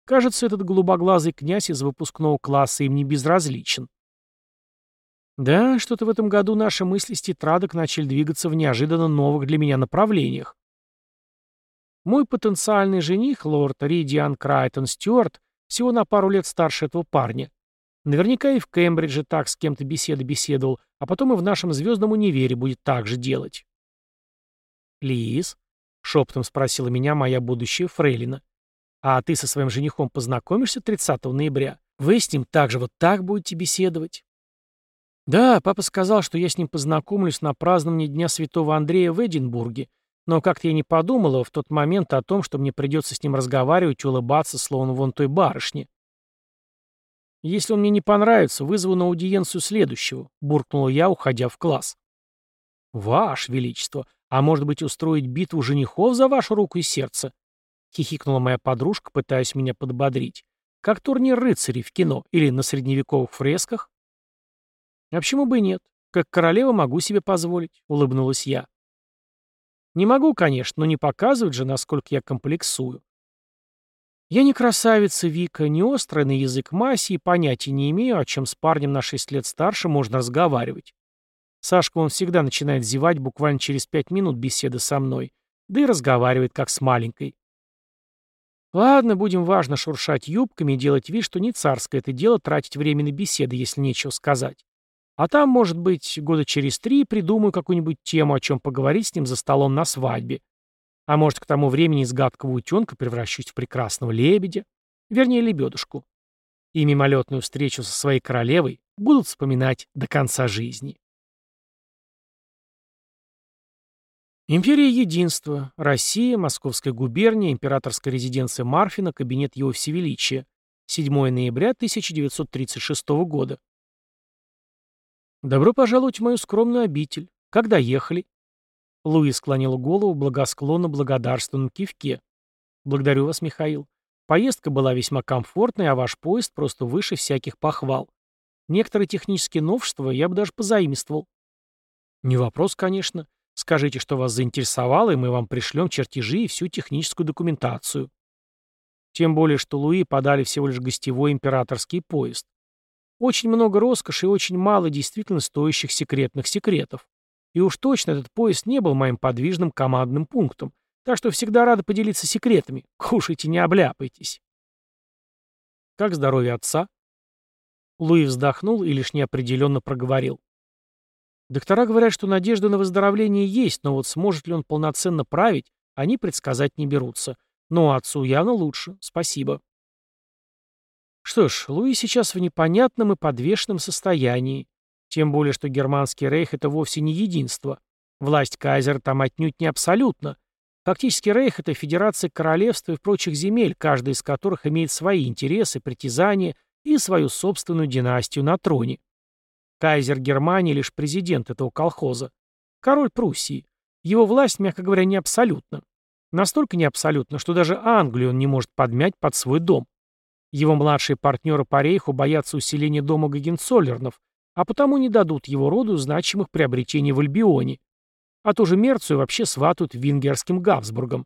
Speaker 1: Кажется, этот голубоглазый князь из выпускного класса им не безразличен. Да, что-то в этом году наши мысли с тетрадок начали двигаться в неожиданно новых для меня направлениях. Мой потенциальный жених, лорд Ридиан Крайтон Стюарт, всего на пару лет старше этого парня. Наверняка и в Кембридже так с кем-то беседы беседовал, а потом и в нашем звездном универе будет так же делать. «Лиз?» — шепотом спросила меня моя будущая фрейлина. «А ты со своим женихом познакомишься 30 ноября? Вы с ним также вот так будете беседовать?» Да, папа сказал, что я с ним познакомлюсь на праздновании Дня Святого Андрея в Эдинбурге, но как-то я не подумала в тот момент о том, что мне придется с ним разговаривать и улыбаться, словно вон той барышне. «Если он мне не понравится, вызову на аудиенцию следующего», — буркнула я, уходя в класс. «Ваше Величество, а может быть устроить битву женихов за вашу руку и сердце?» — хихикнула моя подружка, пытаясь меня подбодрить. «Как турнир рыцарей в кино или на средневековых фресках?» «А почему бы и нет? Как королева могу себе позволить», — улыбнулась я. «Не могу, конечно, но не показывать же, насколько я комплексую. Я не красавица Вика, не острая на язык Маси и понятия не имею, о чем с парнем на шесть лет старше можно разговаривать. Сашка он всегда начинает зевать буквально через пять минут беседы со мной, да и разговаривает как с маленькой. Ладно, будем важно шуршать юбками и делать вид, что не царское это дело тратить время на беседы, если нечего сказать. А там, может быть, года через три придумаю какую-нибудь тему, о чем поговорить с ним за столом на свадьбе. А может, к тому времени из гадкого утенка превращусь в прекрасного лебедя, вернее, лебедушку. И мимолетную встречу со своей королевой будут вспоминать до конца жизни. Империя Единства, Россия, Московская губерния, императорская резиденция Марфина, кабинет его всевеличия. 7 ноября 1936 года. «Добро пожаловать в мою скромную обитель. Когда ехали?» Луи склонила голову благосклонно благодарственном кивке. «Благодарю вас, Михаил. Поездка была весьма комфортной, а ваш поезд просто выше всяких похвал. Некоторые технические новшества я бы даже позаимствовал». «Не вопрос, конечно. Скажите, что вас заинтересовало, и мы вам пришлем чертежи и всю техническую документацию». Тем более, что Луи подали всего лишь гостевой императорский поезд. Очень много роскоши и очень мало действительно стоящих секретных секретов. И уж точно этот поезд не был моим подвижным командным пунктом. Так что всегда рада поделиться секретами. Кушайте, не обляпайтесь. Как здоровье отца? Луи вздохнул и лишь неопределенно проговорил. Доктора говорят, что надежда на выздоровление есть, но вот сможет ли он полноценно править, они предсказать не берутся. Но отцу явно лучше. Спасибо. Что ж, Луи сейчас в непонятном и подвешенном состоянии. Тем более, что германский рейх — это вовсе не единство. Власть кайзера там отнюдь не абсолютно. Фактически рейх — это федерация королевств и прочих земель, каждая из которых имеет свои интересы, притязания и свою собственную династию на троне. Кайзер Германии — лишь президент этого колхоза. Король Пруссии. Его власть, мягко говоря, не абсолютна. Настолько не абсолютно, что даже Англию он не может подмять под свой дом. Его младшие партнеры по рейху боятся усиления дома Гагенцоллернов, а потому не дадут его роду значимых приобретений в Альбионе. А ту же Мерцию вообще сватают венгерским Габсбургом.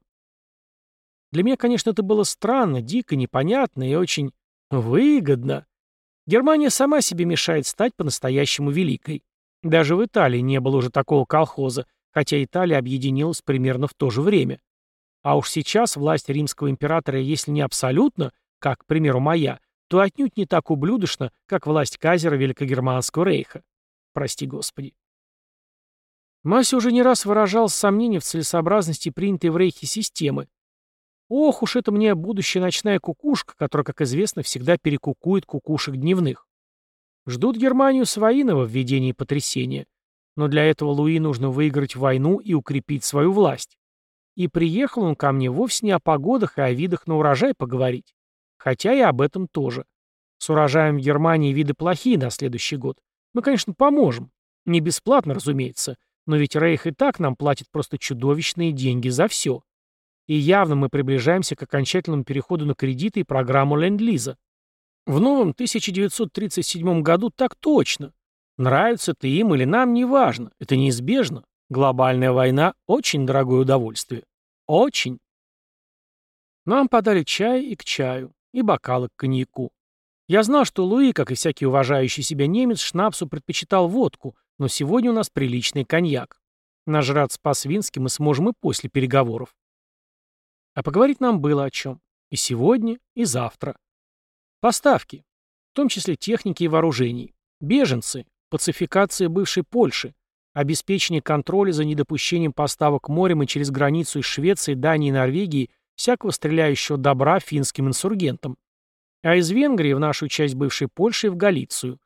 Speaker 1: Для меня, конечно, это было странно, дико, непонятно и очень выгодно. Германия сама себе мешает стать по-настоящему великой. Даже в Италии не было уже такого колхоза, хотя Италия объединилась примерно в то же время. А уж сейчас власть римского императора, если не абсолютно, как, к примеру, моя, то отнюдь не так ублюдочно, как власть Казера Великогерманского рейха. Прости господи. Мася уже не раз выражал сомнения в целесообразности принятой в рейхе системы. Ох уж это мне будущая ночная кукушка, которая, как известно, всегда перекукует кукушек дневных. Ждут Германию своиного в ведении потрясения. Но для этого Луи нужно выиграть войну и укрепить свою власть. И приехал он ко мне вовсе не о погодах и о видах на урожай поговорить. Хотя и об этом тоже. С урожаем в Германии виды плохие на следующий год. Мы, конечно, поможем. Не бесплатно, разумеется. Но ведь Рейх и так нам платит просто чудовищные деньги за все. И явно мы приближаемся к окончательному переходу на кредиты и программу Ленд-Лиза. В новом 1937 году так точно. Нравится ты им или нам, неважно. Это неизбежно. Глобальная война – очень дорогое удовольствие. Очень. Нам подали чай и к чаю, и бокалы к коньяку. Я знал, что Луи, как и всякий уважающий себя немец, шнапсу предпочитал водку, но сегодня у нас приличный коньяк. Нажраться по-свински мы сможем и после переговоров. А поговорить нам было о чем. И сегодня, и завтра. Поставки, в том числе техники и вооружений. Беженцы, пацификация бывшей Польши, обеспечение контроля за недопущением поставок морем и через границу из Швеции, Дании и Норвегии всякого стреляющего добра финским инсургентам. А из Венгрии в нашу часть бывшей Польши и в Галицию.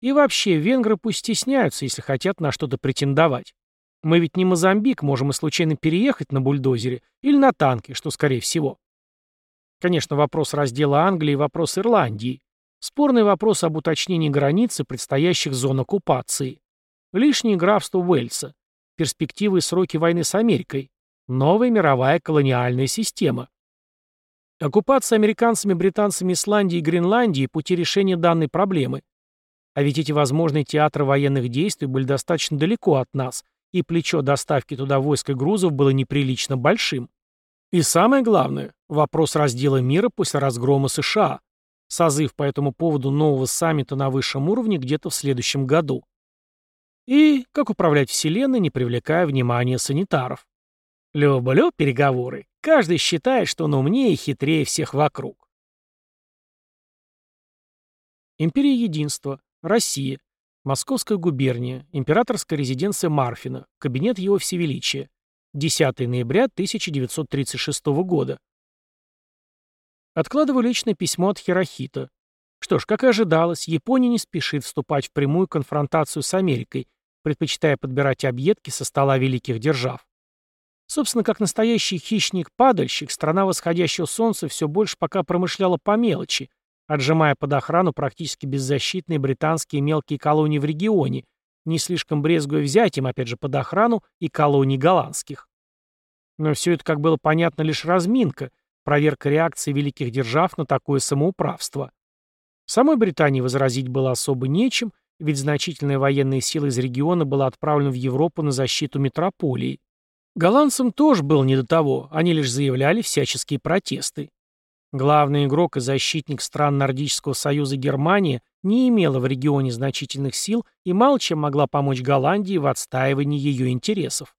Speaker 1: И вообще, венгры пусть стесняются, если хотят на что-то претендовать. Мы ведь не Мозамбик, можем и случайно переехать на бульдозере или на танке, что скорее всего. Конечно, вопрос раздела Англии и вопрос Ирландии. Спорный вопрос об уточнении границы предстоящих зон оккупации. Лишнее графство Уэльса. Перспективы и сроки войны с Америкой. Новая мировая колониальная система. Оккупация американцами, британцами Исландии и Гренландии – пути решения данной проблемы. А ведь эти возможные театры военных действий были достаточно далеко от нас, и плечо доставки туда войск и грузов было неприлично большим. И самое главное – вопрос раздела мира после разгрома США. Созыв по этому поводу нового саммита на высшем уровне где-то в следующем году. И как управлять Вселенной, не привлекая внимания санитаров. Люблю переговоры. Каждый считает, что он умнее и хитрее всех вокруг. Империя Единства. Россия. Московская губерния. Императорская резиденция Марфина. Кабинет его всевеличия. 10 ноября 1936 года. Откладываю личное письмо от Хирохита. Что ж, как и ожидалось, Япония не спешит вступать в прямую конфронтацию с Америкой, предпочитая подбирать объедки со стола великих держав. Собственно, как настоящий хищник-падальщик, страна восходящего солнца все больше пока промышляла по мелочи, отжимая под охрану практически беззащитные британские мелкие колонии в регионе, не слишком брезгуя взять им, опять же, под охрану и колонии голландских. Но все это, как было понятно, лишь разминка, проверка реакции великих держав на такое самоуправство. Самой Британии возразить было особо нечем, ведь значительная военная сила из региона была отправлена в Европу на защиту метрополии. Голландцам тоже было не до того, они лишь заявляли всяческие протесты. Главный игрок и защитник стран Нордического союза Германия не имела в регионе значительных сил и мало чем могла помочь Голландии в отстаивании ее интересов.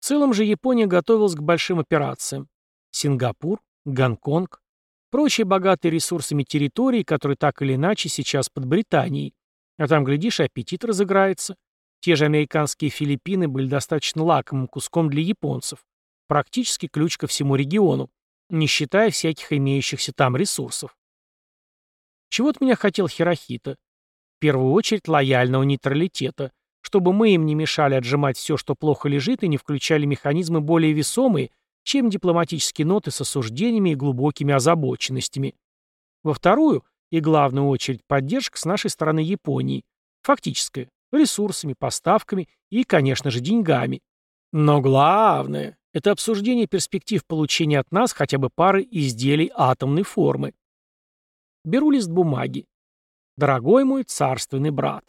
Speaker 1: В целом же Япония готовилась к большим операциям. Сингапур, Гонконг, прочие богатые ресурсами территории, которые так или иначе сейчас под Британией. А там, глядишь, аппетит разыграется. Те же американские Филиппины были достаточно лакомым куском для японцев. Практически ключ ко всему региону, не считая всяких имеющихся там ресурсов. Чего от меня хотел Хирохита? В первую очередь лояльного нейтралитета, чтобы мы им не мешали отжимать все, что плохо лежит, и не включали механизмы более весомые, чем дипломатические ноты с осуждениями и глубокими озабоченностями. Во вторую и главную очередь поддержка с нашей стороны Японии, фактическая, ресурсами, поставками и, конечно же, деньгами. Но главное – это обсуждение перспектив получения от нас хотя бы пары изделий атомной формы. Беру лист бумаги. Дорогой мой царственный брат.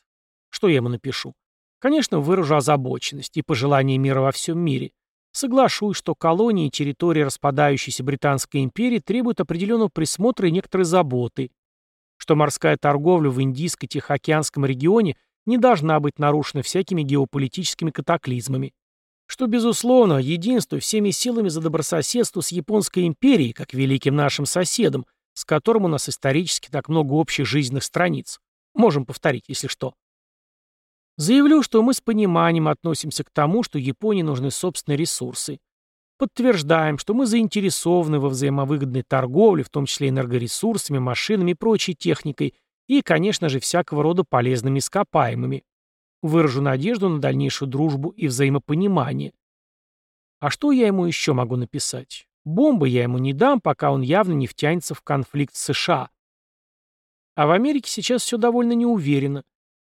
Speaker 1: Что я ему напишу? Конечно, выражу озабоченность и пожелание мира во всем мире. Соглашусь, что колонии и территории распадающейся Британской империи требуют определенного присмотра и некоторой заботы, что морская торговля в Индийско-Тихоокеанском регионе не должна быть нарушена всякими геополитическими катаклизмами, что, безусловно, единство всеми силами за добрососедство с Японской империей, как великим нашим соседом, с которым у нас исторически так много общих жизненных страниц. Можем повторить, если что. Заявлю, что мы с пониманием относимся к тому, что Японии нужны собственные ресурсы. Подтверждаем, что мы заинтересованы во взаимовыгодной торговле, в том числе энергоресурсами, машинами и прочей техникой, и, конечно же, всякого рода полезными ископаемыми. Выражу надежду на дальнейшую дружбу и взаимопонимание. А что я ему еще могу написать? Бомбы я ему не дам, пока он явно не втянется в конфликт с США. А в Америке сейчас все довольно неуверенно.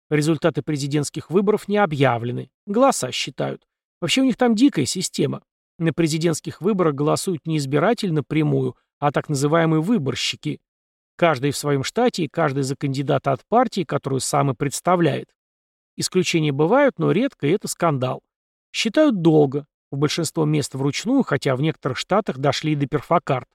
Speaker 1: Результаты президентских выборов не объявлены. Голоса считают. Вообще у них там дикая система. На президентских выборах голосуют не избиратели напрямую, а так называемые выборщики. Каждый в своем штате и каждый за кандидата от партии, которую сам и представляет. Исключения бывают, но редко, и это скандал. Считают долго, в большинство мест вручную, хотя в некоторых штатах дошли и до перфокарт.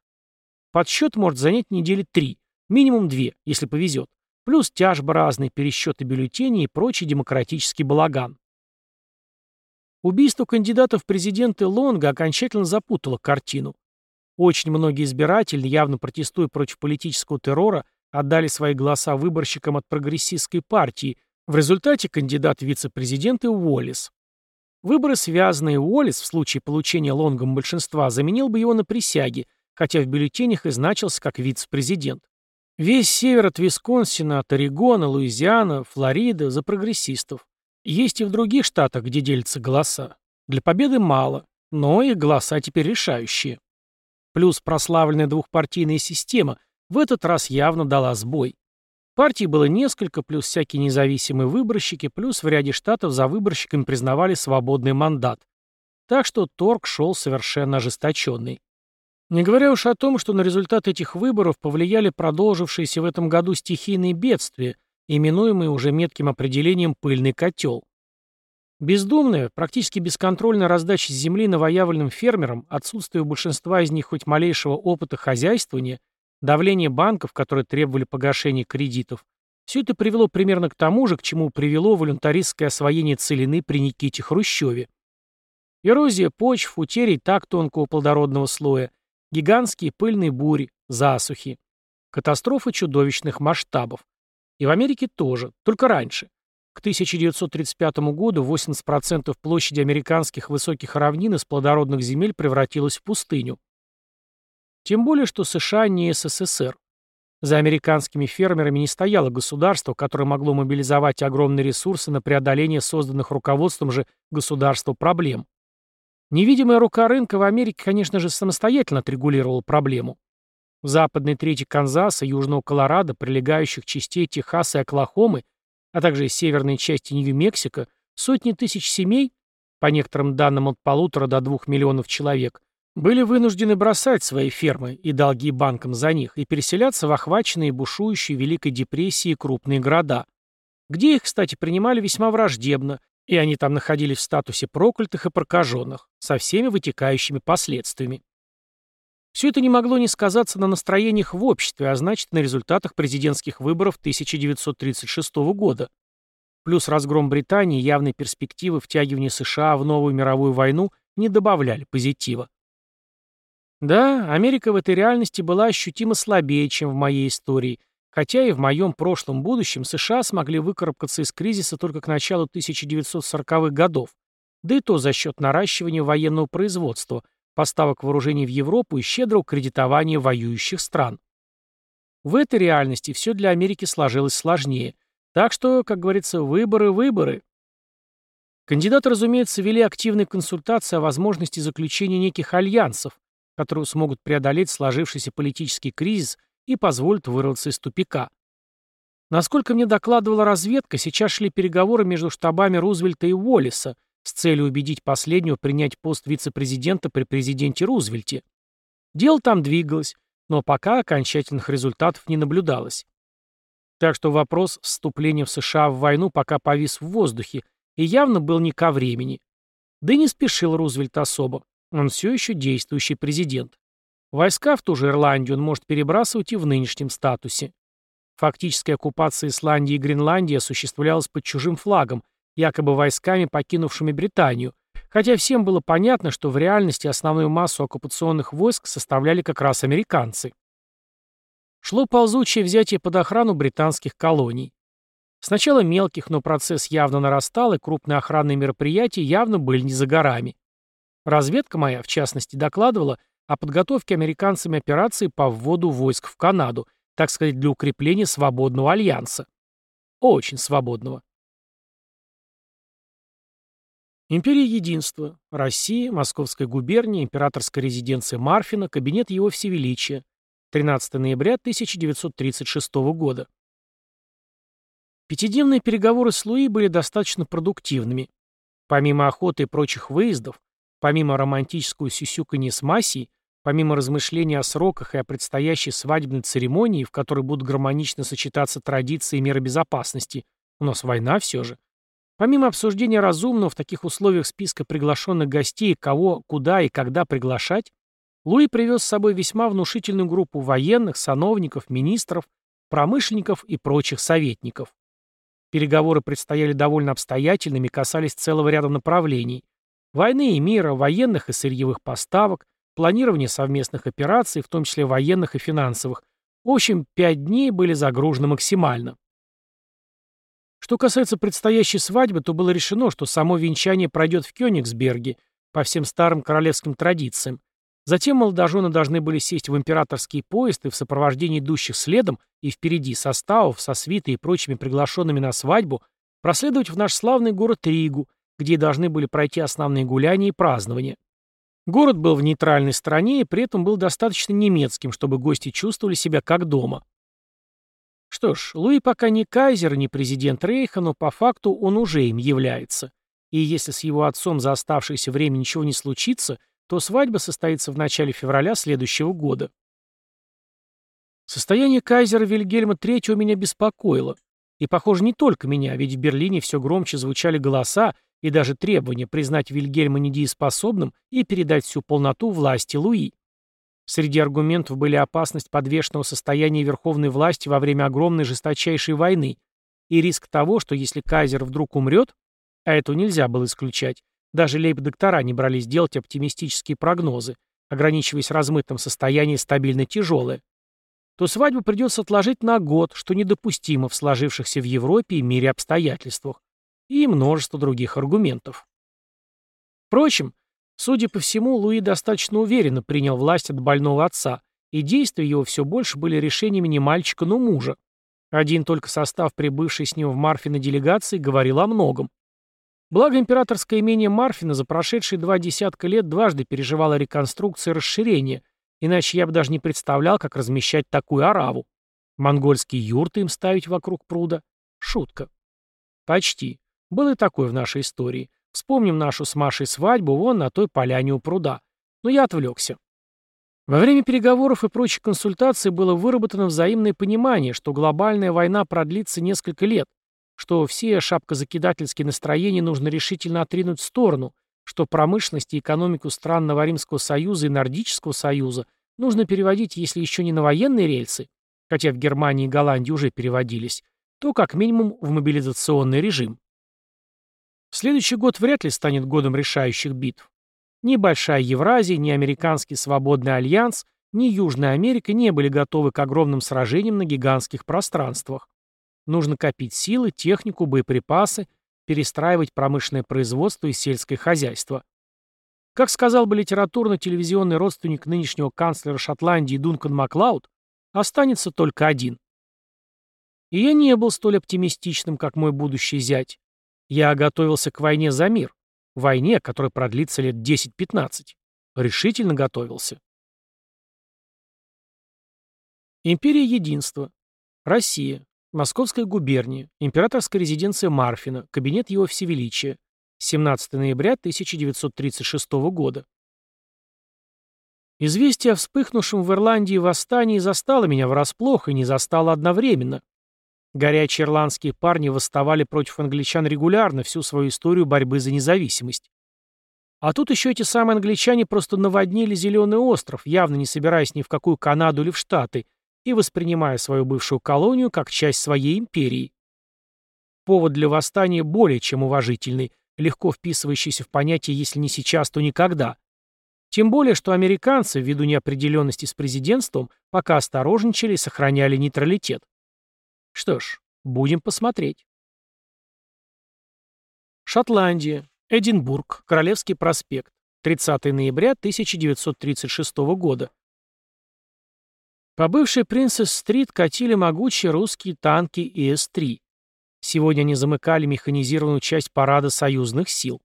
Speaker 1: Подсчет может занять недели три, минимум две, если повезет. Плюс тяжба разные, пересчеты бюллетеней и прочий демократический балаган. Убийство кандидатов в президенты Лонга окончательно запутало картину. Очень многие избиратели, явно протестуя против политического террора, отдали свои голоса выборщикам от прогрессистской партии. В результате кандидат в вице-президенты Уоллес. Выборы связанные Уоллес в случае получения Лонгом большинства заменил бы его на присяге, хотя в бюллетенях и значился как вице-президент. Весь север от Висконсина, от Орегона, Луизиана, Флорида за прогрессистов. Есть и в других штатах, где делятся голоса. Для победы мало, но их голоса теперь решающие. Плюс прославленная двухпартийная система в этот раз явно дала сбой. Партий было несколько, плюс всякие независимые выборщики, плюс в ряде штатов за выборщиками признавали свободный мандат. Так что торг шел совершенно ожесточенный. Не говоря уж о том, что на результат этих выборов повлияли продолжившиеся в этом году стихийные бедствия, именуемые уже метким определением «пыльный котел». Бездумная, практически бесконтрольная раздача земли новоявленным фермерам, отсутствие у большинства из них хоть малейшего опыта хозяйствования – давление банков, которые требовали погашения кредитов, все это привело примерно к тому же, к чему привело волюнтаристское освоение целины при Никите Хрущеве. Эрозия почв, утерей так тонкого плодородного слоя, гигантские пыльные бури, засухи, катастрофы чудовищных масштабов. И в Америке тоже, только раньше. К 1935 году 80% площади американских высоких равнин из плодородных земель превратилась в пустыню. Тем более, что США не СССР. За американскими фермерами не стояло государство, которое могло мобилизовать огромные ресурсы на преодоление созданных руководством же государства проблем. Невидимая рука рынка в Америке, конечно же, самостоятельно отрегулировала проблему. В западной трети Канзаса, южного Колорадо, прилегающих частей Техаса и Оклахомы, а также северной части Нью-Мексико, сотни тысяч семей, по некоторым данным от полутора до двух миллионов человек, были вынуждены бросать свои фермы и долги банкам за них и переселяться в охваченные бушующей Великой депрессией крупные города, где их, кстати, принимали весьма враждебно, и они там находились в статусе проклятых и прокаженных, со всеми вытекающими последствиями. Все это не могло не сказаться на настроениях в обществе, а значит, на результатах президентских выборов 1936 года. Плюс разгром Британии, явные перспективы втягивания США в новую мировую войну – не добавляли позитива. Да, Америка в этой реальности была ощутимо слабее, чем в моей истории, хотя и в моем прошлом будущем США смогли выкарабкаться из кризиса только к началу 1940-х годов, да и то за счет наращивания военного производства, поставок вооружений в Европу и щедрого кредитования воюющих стран. В этой реальности все для Америки сложилось сложнее, так что, как говорится, выборы, выборы. Кандидаты, разумеется, вели активные консультации о возможности заключения неких альянсов, которые смогут преодолеть сложившийся политический кризис и позволят вырваться из тупика. Насколько мне докладывала разведка, сейчас шли переговоры между штабами Рузвельта и Уоллиса с целью убедить последнего принять пост вице-президента при президенте Рузвельте. Дело там двигалось, но пока окончательных результатов не наблюдалось. Так что вопрос вступления в США в войну пока повис в воздухе и явно был не ко времени. Да и не спешил Рузвельт особо. Он все еще действующий президент. Войска в ту же Ирландию он может перебрасывать и в нынешнем статусе. Фактическая оккупация Исландии и Гренландии осуществлялась под чужим флагом, якобы войсками, покинувшими Британию, хотя всем было понятно, что в реальности основную массу оккупационных войск составляли как раз американцы. Шло ползучее взятие под охрану британских колоний. Сначала мелких, но процесс явно нарастал, и крупные охранные мероприятия явно были не за горами. Разведка моя, в частности, докладывала о подготовке американцами операции по вводу войск в Канаду, так сказать, для укрепления свободного альянса. Очень свободного. Империя Единства. Россия, Московская губерния, императорская резиденция Марфина, кабинет его всевеличия. 13 ноября 1936 года. Пятидневные переговоры с Луи были достаточно продуктивными. Помимо охоты и прочих выездов, помимо романтического сюсюканья с Массией, помимо размышлений о сроках и о предстоящей свадебной церемонии, в которой будут гармонично сочетаться традиции и меры безопасности, у нас война все же, Помимо обсуждения разумного в таких условиях списка приглашенных гостей, кого, куда и когда приглашать, Луи привез с собой весьма внушительную группу военных, сановников, министров, промышленников и прочих советников. Переговоры предстояли довольно обстоятельными касались целого ряда направлений. Войны и мира, военных и сырьевых поставок, планирования совместных операций, в том числе военных и финансовых. В общем, пять дней были загружены максимально. Что касается предстоящей свадьбы, то было решено, что само венчание пройдет в Кёнигсберге по всем старым королевским традициям. Затем молодожены должны были сесть в императорский поезд и в сопровождении идущих следом и впереди составов со свитой и прочими приглашенными на свадьбу проследовать в наш славный город Ригу, где должны были пройти основные гуляния и празднования. Город был в нейтральной стране и при этом был достаточно немецким, чтобы гости чувствовали себя как дома. Что ж, Луи пока не кайзер, не президент Рейха, но по факту он уже им является. И если с его отцом за оставшееся время ничего не случится, то свадьба состоится в начале февраля следующего года. Состояние кайзера Вильгельма III меня беспокоило. И, похоже, не только меня, ведь в Берлине все громче звучали голоса и даже требования признать Вильгельма недееспособным и передать всю полноту власти Луи. Среди аргументов были опасность подвешенного состояния верховной власти во время огромной жесточайшей войны и риск того, что если кайзер вдруг умрет, а этого нельзя было исключать, даже лейб-доктора не брались делать оптимистические прогнозы, ограничиваясь размытым состоянием стабильно тяжелое, то свадьбу придется отложить на год, что недопустимо в сложившихся в Европе и мире обстоятельствах, и множество других аргументов. Впрочем, Судя по всему, Луи достаточно уверенно принял власть от больного отца, и действия его все больше были решениями не мальчика, но мужа. Один только состав, прибывший с ним в Марфина делегации, говорил о многом. Благо императорское имение Марфина за прошедшие два десятка лет дважды переживало реконструкцию и расширение, иначе я бы даже не представлял, как размещать такую араву. Монгольские юрты им ставить вокруг пруда? Шутка. Почти. Было и такое в нашей истории. Вспомним нашу с Машей свадьбу вон на той поляне у пруда. Но я отвлекся. Во время переговоров и прочих консультаций было выработано взаимное понимание, что глобальная война продлится несколько лет, что все шапкозакидательские настроения нужно решительно отринуть в сторону, что промышленность и экономику стран Новоримского союза и Нордического союза нужно переводить, если еще не на военные рельсы, хотя в Германии и Голландии уже переводились, то как минимум в мобилизационный режим. Следующий год вряд ли станет годом решающих битв. Ни Большая Евразия, ни Американский свободный альянс, ни Южная Америка не были готовы к огромным сражениям на гигантских пространствах. Нужно копить силы, технику, боеприпасы, перестраивать промышленное производство и сельское хозяйство. Как сказал бы литературно-телевизионный родственник нынешнего канцлера Шотландии Дункан Маклауд, останется только один. И я не был столь оптимистичным, как мой будущий зять. Я готовился к войне за мир, войне, которая продлится лет 10-15. Решительно готовился. Империя Единства. Россия. Московская губерния. Императорская резиденция Марфина. Кабинет его всевеличия. 17 ноября 1936 года. Известие о вспыхнувшем в Ирландии восстании застало меня врасплох и не застало одновременно. Горячие ирландские парни восставали против англичан регулярно всю свою историю борьбы за независимость. А тут еще эти самые англичане просто наводнили Зеленый остров, явно не собираясь ни в какую Канаду или в Штаты, и воспринимая свою бывшую колонию как часть своей империи. Повод для восстания более чем уважительный, легко вписывающийся в понятие «если не сейчас, то никогда». Тем более, что американцы, ввиду неопределенности с президентством, пока осторожничали и сохраняли нейтралитет. Что ж, будем посмотреть. Шотландия. Эдинбург. Королевский проспект. 30 ноября 1936 года. По бывшей Принцесс-стрит катили могучие русские танки ИС-3. Сегодня они замыкали механизированную часть парада союзных сил.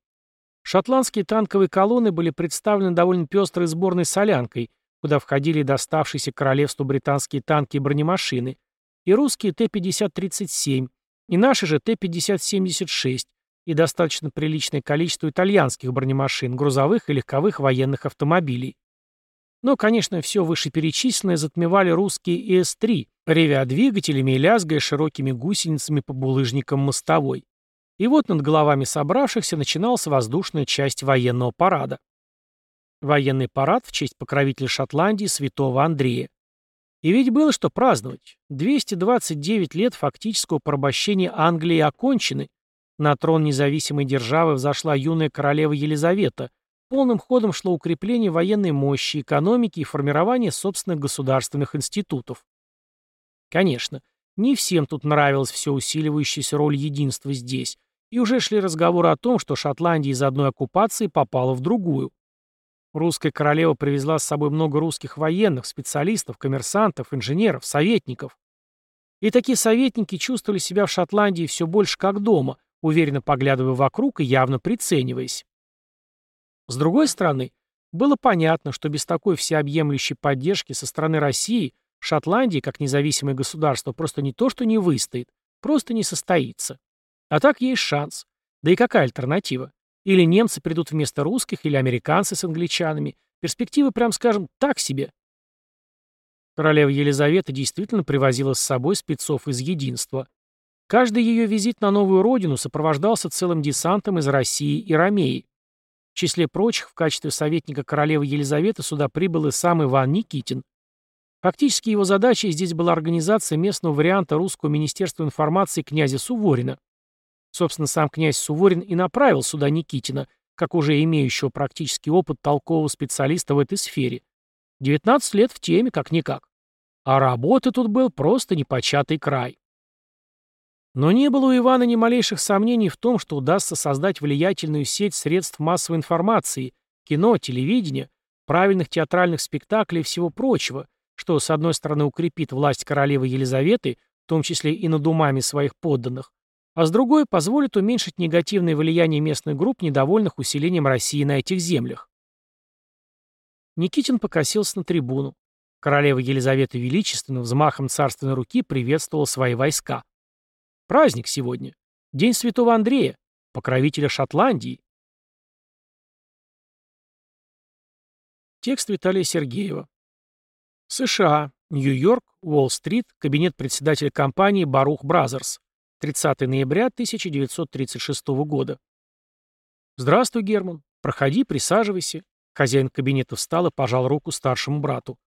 Speaker 1: Шотландские танковые колонны были представлены довольно пестрой сборной солянкой, куда входили доставшиеся королевству британские танки и бронемашины, и русские Т-50-37, и наши же Т-50-76, и достаточно приличное количество итальянских бронемашин, грузовых и легковых военных автомобилей. Но, конечно, все вышеперечисленное затмевали русские ИС-3, ревя двигателями и лязгая широкими гусеницами по булыжникам мостовой. И вот над головами собравшихся начиналась воздушная часть военного парада. Военный парад в честь покровителя Шотландии святого Андрея. И ведь было что праздновать. 229 лет фактического порабощения Англии окончены. На трон независимой державы взошла юная королева Елизавета, Полным ходом шло укрепление военной мощи, экономики и формирование собственных государственных институтов. Конечно, не всем тут нравилась все усиливающаяся роль единства здесь, и уже шли разговоры о том, что Шотландия из одной оккупации попала в другую. Русская королева привезла с собой много русских военных, специалистов, коммерсантов, инженеров, советников. И такие советники чувствовали себя в Шотландии все больше как дома, уверенно поглядывая вокруг и явно прицениваясь. С другой стороны, было понятно, что без такой всеобъемлющей поддержки со стороны России Шотландия, как независимое государство, просто не то что не выстоит, просто не состоится. А так есть шанс. Да и какая альтернатива? Или немцы придут вместо русских, или американцы с англичанами. Перспективы, прям скажем, так себе. Королева Елизавета действительно привозила с собой спецов из единства. Каждый ее визит на новую родину сопровождался целым десантом из России и Ромеи. В числе прочих, в качестве советника королевы Елизаветы сюда прибыл и сам Иван Никитин. Фактически его задачей здесь была организация местного варианта русского министерства информации князя Суворина. Собственно, сам князь Суворин и направил сюда Никитина, как уже имеющего практический опыт толкового специалиста в этой сфере. 19 лет в теме, как-никак. А работы тут был просто непочатый край. Но не было у Ивана ни малейших сомнений в том, что удастся создать влиятельную сеть средств массовой информации, кино, телевидения, правильных театральных спектаклей и всего прочего, что, с одной стороны, укрепит власть королевы Елизаветы, в том числе и над умами своих подданных, а с другой позволит уменьшить негативное влияние местных групп, недовольных усилением России на этих землях. Никитин покосился на трибуну. Королева Елизавета Величественно взмахом царственной руки приветствовала свои войска. Праздник сегодня. День Святого Андрея, покровителя Шотландии. Текст Виталия Сергеева. США. Нью-Йорк. Уолл-стрит. Кабинет председателя компании Барух Бразерс. 30 ноября 1936 года. «Здравствуй, Герман. Проходи, присаживайся». Хозяин кабинета встал и пожал руку старшему брату.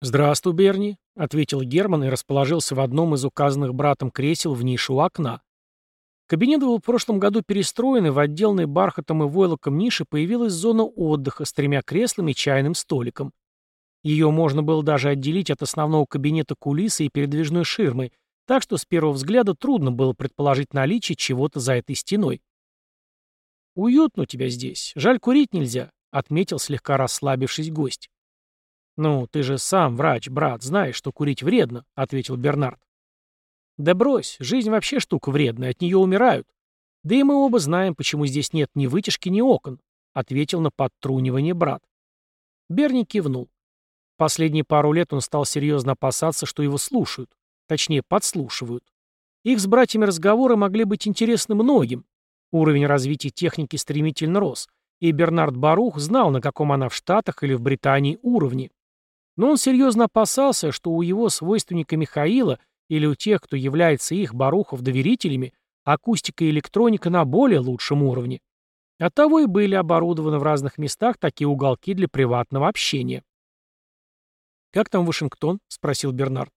Speaker 1: «Здравствуй, Берни», — ответил Герман и расположился в одном из указанных братом кресел в нише у окна. Кабинет был в прошлом году перестроен, и в отделанной бархатом и войлоком нише появилась зона отдыха с тремя креслами и чайным столиком. Ее можно было даже отделить от основного кабинета кулисы и передвижной ширмой, так что с первого взгляда трудно было предположить наличие чего-то за этой стеной. «Уютно у тебя здесь. Жаль, курить нельзя», — отметил слегка расслабившись гость. «Ну, ты же сам врач, брат, знаешь, что курить вредно», — ответил Бернард. «Да брось, жизнь вообще штука вредная, от нее умирают. Да и мы оба знаем, почему здесь нет ни вытяжки, ни окон», — ответил на подтрунивание брат. Берни кивнул. Последние пару лет он стал серьезно опасаться, что его слушают. Точнее, подслушивают. Их с братьями разговоры могли быть интересны многим. Уровень развития техники стремительно рос, и Бернард Барух знал, на каком она в Штатах или в Британии уровне. Но он серьезно опасался, что у его свойственника Михаила или у тех, кто является их, Барухов, доверителями, акустика и электроника на более лучшем уровне. Оттого и были оборудованы в разных местах такие уголки для приватного общения. «Как там Вашингтон?» — спросил Бернард.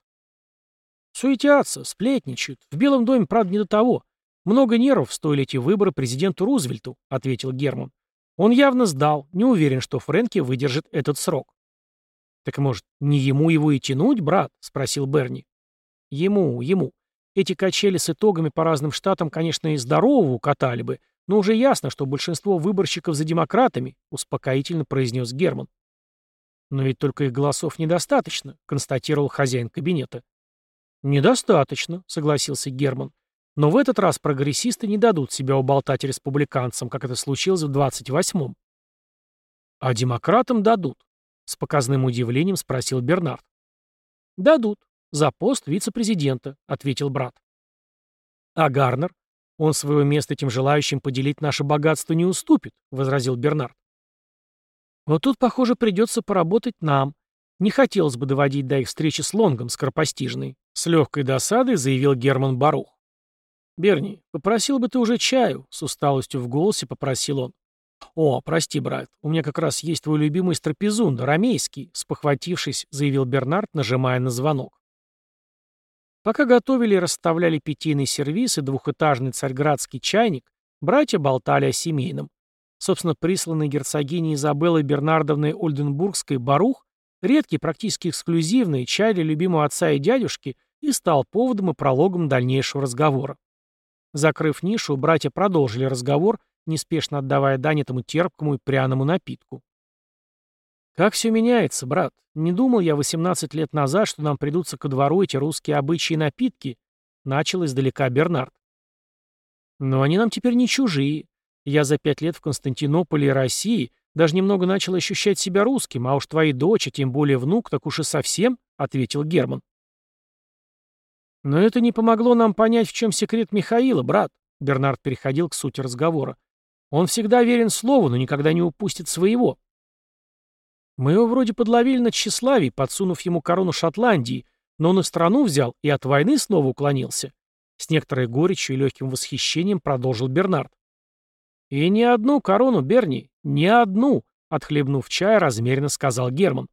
Speaker 1: «Суетятся, сплетничают. В Белом доме, правда, не до того. Много нервов стоили эти выборы президенту Рузвельту», — ответил Герман. «Он явно сдал, не уверен, что Фрэнки выдержит этот срок». «Так, может, не ему его и тянуть, брат?» — спросил Берни. «Ему, ему. Эти качели с итогами по разным штатам, конечно, и здорового укатали бы, но уже ясно, что большинство выборщиков за демократами», — успокоительно произнес Герман. «Но ведь только их голосов недостаточно», — констатировал хозяин кабинета. «Недостаточно», — согласился Герман. «Но в этот раз прогрессисты не дадут себя уболтать республиканцам, как это случилось в 28-м». «А демократам дадут», с показным удивлением спросил Бернард. «Дадут. За пост вице-президента», — ответил брат. «А Гарнер? Он своего места этим желающим поделить наше богатство не уступит», — возразил Бернард. «Вот тут, похоже, придется поработать нам. Не хотелось бы доводить до их встречи с Лонгом скоропостижной», — с легкой досадой заявил Герман Барух. «Берни, попросил бы ты уже чаю», — с усталостью в голосе попросил он. «О, прости, брат, у меня как раз есть твой любимый страпезунд, рамейский», спохватившись, заявил Бернард, нажимая на звонок. Пока готовили и расставляли питейный сервиз и двухэтажный царьградский чайник, братья болтали о семейном. Собственно, присланный герцогиней Изабеллой Бернардовной Ольденбургской барух, редкий, практически эксклюзивный чай для любимого отца и дядюшки, и стал поводом и прологом дальнейшего разговора. Закрыв нишу, братья продолжили разговор, неспешно отдавая дань этому терпкому и пряному напитку. «Как все меняется, брат. Не думал я 18 лет назад, что нам придутся ко двору эти русские обычаи и напитки», — начал издалека Бернард. «Но они нам теперь не чужие. Я за пять лет в Константинополе и России даже немного начал ощущать себя русским, а уж твои дочь, тем более внук, так уж и совсем», — ответил Герман. «Но это не помогло нам понять, в чем секрет Михаила, брат», — Бернард переходил к сути разговора. Он всегда верен слову, но никогда не упустит своего. Мы его вроде подловили на тщеславии, подсунув ему корону Шотландии, но он и страну взял и от войны снова уклонился. С некоторой горечью и легким восхищением продолжил Бернард. «И не одну корону, Берни, не одну!» — отхлебнув чая, размеренно сказал Герман.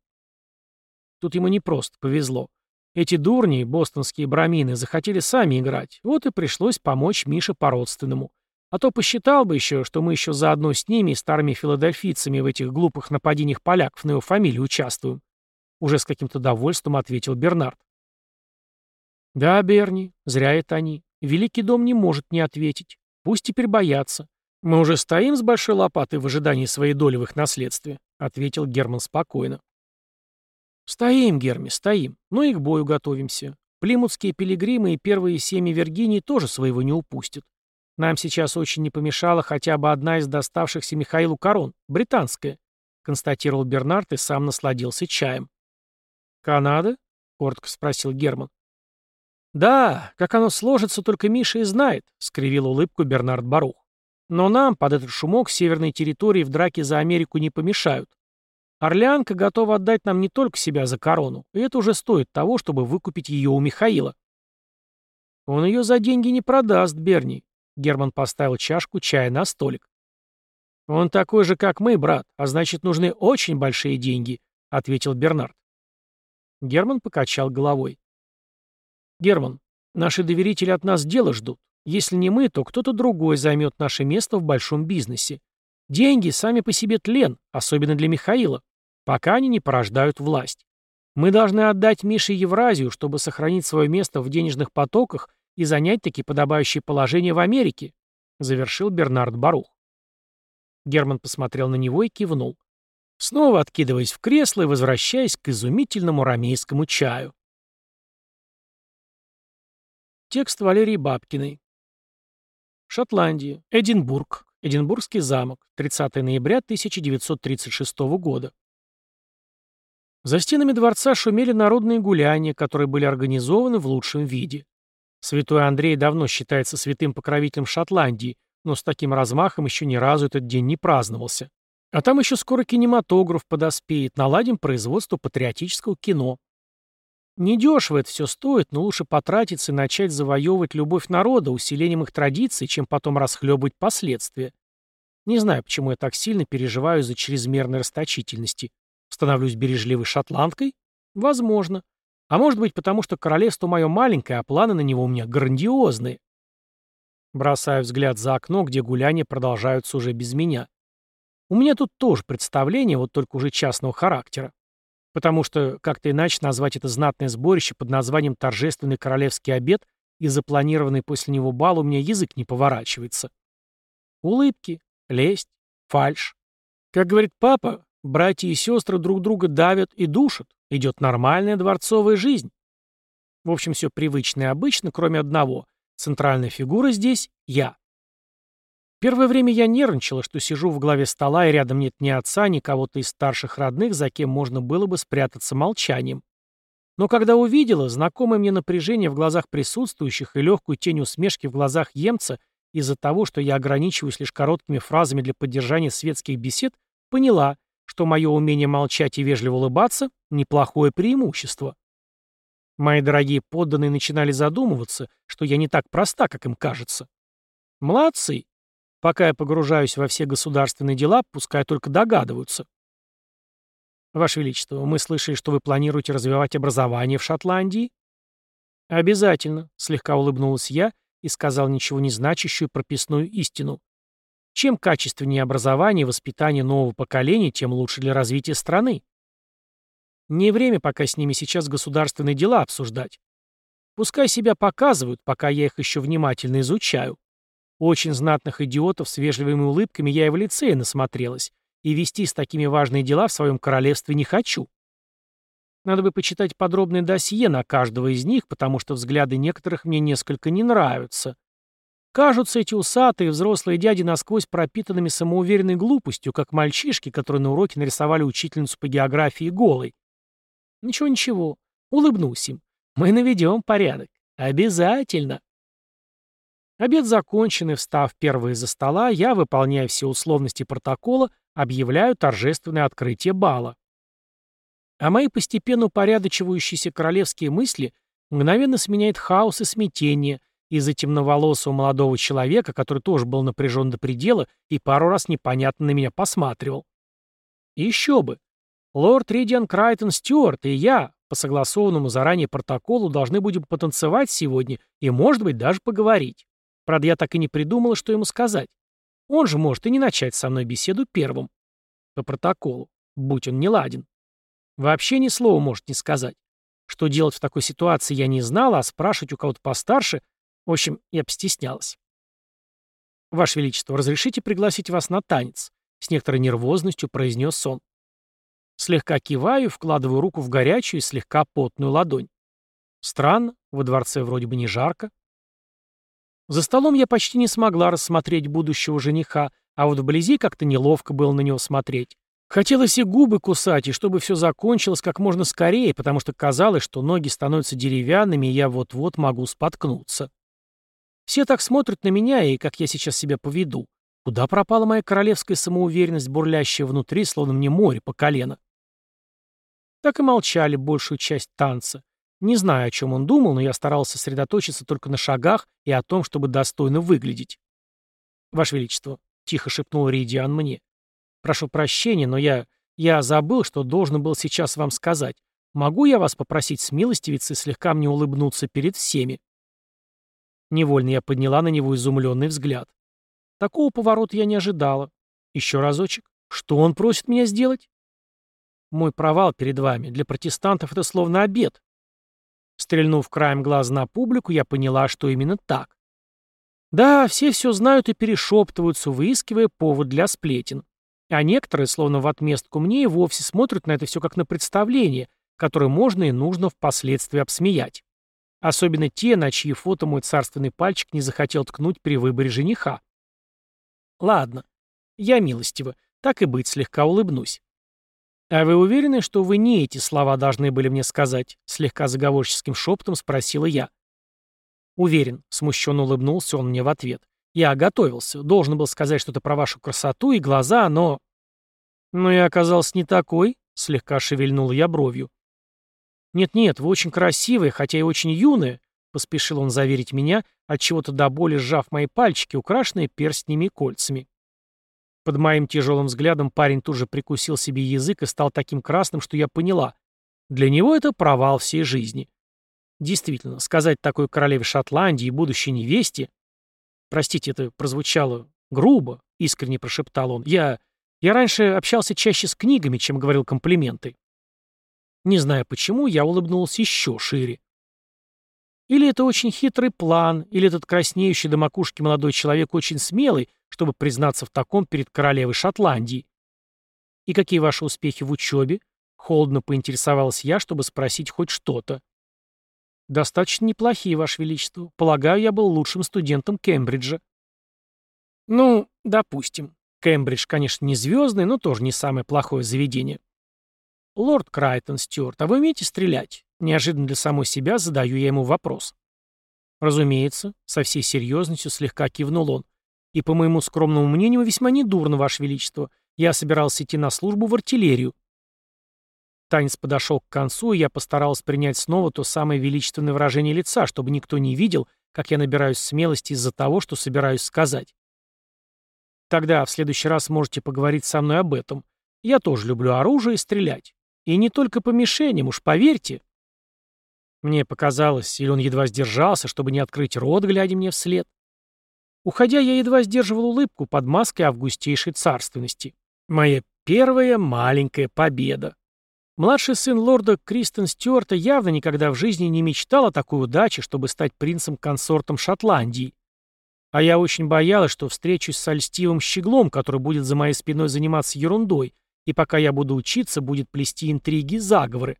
Speaker 1: Тут ему не просто повезло. Эти дурни, бостонские брамины, захотели сами играть, вот и пришлось помочь Мише по-родственному. А то посчитал бы еще, что мы еще заодно с ними и старыми филадельфийцами в этих глупых нападениях поляков на его фамилию участвуем. Уже с каким-то довольством ответил Бернард. Да, Берни, зря это они. Великий дом не может не ответить. Пусть теперь боятся. Мы уже стоим с большой лопатой в ожидании своей их наследстве, ответил Герман спокойно. Стоим, Герми, стоим. Ну и к бою готовимся. Плимутские пилигримы и первые семьи Виргинии тоже своего не упустят. Нам сейчас очень не помешала хотя бы одна из доставшихся Михаилу корон, британская, констатировал Бернард и сам насладился чаем. «Канада?» — коротко спросил Герман. «Да, как оно сложится, только Миша и знает», — скривил улыбку Бернард Барух. «Но нам под этот шумок северной территории в драке за Америку не помешают. Орлеанка готова отдать нам не только себя за корону, и это уже стоит того, чтобы выкупить ее у Михаила». «Он ее за деньги не продаст, Берни», Герман поставил чашку чая на столик. «Он такой же, как мы, брат, а значит, нужны очень большие деньги», — ответил Бернард. Герман покачал головой. «Герман, наши доверители от нас дело ждут. Если не мы, то кто-то другой займет наше место в большом бизнесе. Деньги сами по себе тлен, особенно для Михаила, пока они не порождают власть. Мы должны отдать Мише Евразию, чтобы сохранить свое место в денежных потоках и занять таки подобающее положение в Америке», завершил Бернард Барух. Герман посмотрел на него и кивнул, снова откидываясь в кресло и возвращаясь к изумительному рамейскому чаю. Текст Валерии Бабкиной. Шотландия. Эдинбург. Эдинбургский замок. 30 ноября 1936 года. За стенами дворца шумели народные гуляния, которые были организованы в лучшем виде. Святой Андрей давно считается святым покровителем Шотландии, но с таким размахом еще ни разу этот день не праздновался. А там еще скоро кинематограф подоспеет, наладим производство патриотического кино. Недешево это все стоит, но лучше потратиться и начать завоевывать любовь народа усилением их традиций, чем потом расхлебывать последствия. Не знаю, почему я так сильно переживаю из-за чрезмерной расточительности. Становлюсь бережливой шотландкой? Возможно. А может быть, потому что королевство мое маленькое, а планы на него у меня грандиозные. Бросаю взгляд за окно, где гуляния продолжаются уже без меня. У меня тут тоже представление, вот только уже частного характера. Потому что как-то иначе назвать это знатное сборище под названием «Торжественный королевский обед» и запланированный после него бал у меня язык не поворачивается. Улыбки, лесть, фальшь. Как говорит папа, братья и сестры друг друга давят и душат. Идет нормальная дворцовая жизнь. В общем, все привычно и обычно, кроме одного. Центральная фигура здесь — я. Первое время я нервничала, что сижу в главе стола, и рядом нет ни отца, ни кого-то из старших родных, за кем можно было бы спрятаться молчанием. Но когда увидела знакомое мне напряжение в глазах присутствующих и легкую тень усмешки в глазах емца из-за того, что я ограничиваюсь лишь короткими фразами для поддержания светских бесед, поняла, что мое умение молчать и вежливо улыбаться – неплохое преимущество. Мои дорогие подданные начинали задумываться, что я не так проста, как им кажется. Молодцы. Пока я погружаюсь во все государственные дела, пускай только догадываются. Ваше Величество, мы слышали, что вы планируете развивать образование в Шотландии? Обязательно, слегка улыбнулась я и сказал ничего не значащую прописную истину. Чем качественнее образование и воспитание нового поколения, тем лучше для развития страны. Не время пока с ними сейчас государственные дела обсуждать. Пускай себя показывают, пока я их еще внимательно изучаю. Очень знатных идиотов с вежливыми улыбками я и в лицее насмотрелась, и вести с такими важные дела в своем королевстве не хочу. Надо бы почитать подробное досье на каждого из них, потому что взгляды некоторых мне несколько не нравятся. Кажутся эти усатые взрослые дяди насквозь пропитанными самоуверенной глупостью, как мальчишки, которые на уроке нарисовали учительницу по географии голой. Ничего-ничего, улыбнусь им. Мы наведем порядок. Обязательно. Обед закончен, и, встав первый из-за стола, я, выполняя все условности протокола, объявляю торжественное открытие бала. А мои постепенно упорядочивающиеся королевские мысли мгновенно сменяет хаос и смятение, из-за темноволосого молодого человека, который тоже был напряжен до предела и пару раз непонятно на меня посматривал. Еще бы. Лорд Ридиан Крайтон Стюарт и я, по согласованному заранее протоколу, должны будем потанцевать сегодня и, может быть, даже поговорить. Правда, я так и не придумала, что ему сказать. Он же может и не начать со мной беседу первым. По протоколу, будь он не ладен. Вообще ни слова может не сказать. Что делать в такой ситуации я не знала, а спрашивать у кого-то постарше в общем, я постеснялась. «Ваше Величество, разрешите пригласить вас на танец?» С некоторой нервозностью произнес он. Слегка киваю, вкладываю руку в горячую и слегка потную ладонь. Странно, во дворце вроде бы не жарко. За столом я почти не смогла рассмотреть будущего жениха, а вот вблизи как-то неловко было на него смотреть. Хотелось и губы кусать, и чтобы все закончилось как можно скорее, потому что казалось, что ноги становятся деревянными, и я вот-вот могу споткнуться. Все так смотрят на меня и как я сейчас себя поведу. Куда пропала моя королевская самоуверенность, бурлящая внутри, словно мне море по колено? Так и молчали большую часть танца. Не знаю, о чем он думал, но я старался сосредоточиться только на шагах и о том, чтобы достойно выглядеть. «Ваше Величество», — тихо шепнул Ридиан мне, — «прошу прощения, но я... я забыл, что должен был сейчас вам сказать. Могу я вас попросить смилостивиться и слегка мне улыбнуться перед всеми?» Невольно я подняла на него изумленный взгляд. Такого поворота я не ожидала. Еще разочек. Что он просит меня сделать? Мой провал перед вами. Для протестантов это словно обед. Стрельнув краем глаза на публику, я поняла, что именно так. Да, все все знают и перешептываются, выискивая повод для сплетен. А некоторые, словно в отместку мне, и вовсе смотрят на это все как на представление, которое можно и нужно впоследствии обсмеять. Особенно те, на чьи фото мой царственный пальчик не захотел ткнуть при выборе жениха. Ладно, я милостиво, так и быть, слегка улыбнусь. «А вы уверены, что вы не эти слова должны были мне сказать?» Слегка заговорческим шепотом спросила я. «Уверен», — смущенно улыбнулся он мне в ответ. «Я готовился, должен был сказать что-то про вашу красоту и глаза, но...» «Но я оказался не такой», — слегка шевельнул я бровью. «Нет-нет, вы очень красивые, хотя и очень юные», — поспешил он заверить меня, отчего-то до боли сжав мои пальчики, украшенные перстнями и кольцами. Под моим тяжелым взглядом парень тут же прикусил себе язык и стал таким красным, что я поняла. Для него это провал всей жизни. Действительно, сказать такой королеве Шотландии и будущей невесте... Простите, это прозвучало грубо, искренне прошептал он. Я... я раньше общался чаще с книгами, чем говорил комплименты. Не знаю почему, я улыбнулся еще шире. Или это очень хитрый план, или этот краснеющий до макушки молодой человек очень смелый, чтобы признаться в таком перед королевой Шотландии. «И какие ваши успехи в учебе?» Холодно поинтересовалась я, чтобы спросить хоть что-то. «Достаточно неплохие, Ваше Величество. Полагаю, я был лучшим студентом Кембриджа». «Ну, допустим. Кембридж, конечно, не звездный, но тоже не самое плохое заведение». «Лорд Крайтон Стюарт, а вы умеете стрелять?» Неожиданно для самой себя задаю я ему вопрос. «Разумеется», — со всей серьезностью слегка кивнул он. И, по моему скромному мнению, весьма недурно, Ваше Величество. Я собирался идти на службу в артиллерию. Танец подошел к концу, и я постарался принять снова то самое величественное выражение лица, чтобы никто не видел, как я набираюсь смелости из-за того, что собираюсь сказать. Тогда в следующий раз можете поговорить со мной об этом. Я тоже люблю оружие и стрелять. И не только по мишеням, уж поверьте. Мне показалось, или он едва сдержался, чтобы не открыть рот, глядя мне вслед. Уходя, я едва сдерживал улыбку под маской августейшей царственности. Моя первая маленькая победа. Младший сын лорда Кристен Стюарта явно никогда в жизни не мечтал о такой удаче, чтобы стать принцем-консортом Шотландии. А я очень боялась, что встречусь с альстивым щеглом, который будет за моей спиной заниматься ерундой, и пока я буду учиться, будет плести интриги и заговоры.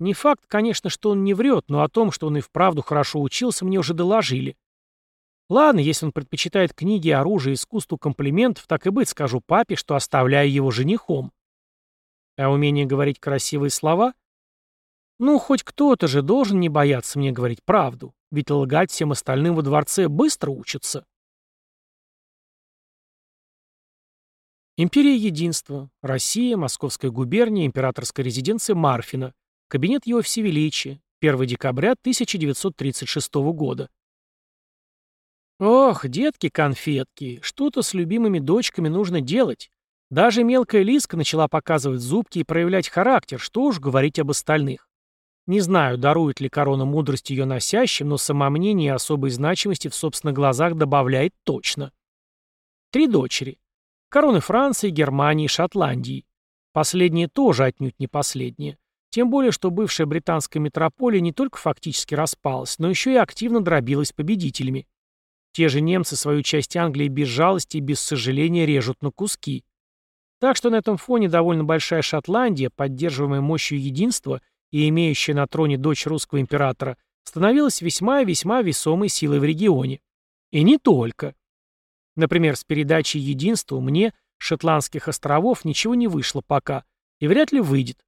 Speaker 1: Не факт, конечно, что он не врет, но о том, что он и вправду хорошо учился, мне уже доложили. Ладно, если он предпочитает книги, оружие, искусству комплиментов, так и быть, скажу папе, что оставляю его женихом. А умение говорить красивые слова? Ну, хоть кто-то же должен не бояться мне говорить правду, ведь лгать всем остальным во дворце быстро учатся. Империя Единства. Россия, Московская губерния, императорская резиденция Марфина. Кабинет его всевеличия. 1 декабря 1936 года. Ох, детки-конфетки, что-то с любимыми дочками нужно делать. Даже мелкая Лиска начала показывать зубки и проявлять характер, что уж говорить об остальных. Не знаю, дарует ли корона мудрости ее носящим, но самомнение и особой значимости в собственных глазах добавляет точно. Три дочери. Короны Франции, Германии и Шотландии. Последние тоже отнюдь не последние. Тем более, что бывшая британская метрополия не только фактически распалась, но еще и активно дробилась победителями. Те же немцы свою часть Англии без жалости и без сожаления режут на куски. Так что на этом фоне довольно большая Шотландия, поддерживаемая мощью единства и имеющая на троне дочь русского императора, становилась весьма и весьма весомой силой в регионе. И не только. Например, с передачей единства мне, Шотландских островов, ничего не вышло пока, и вряд ли выйдет.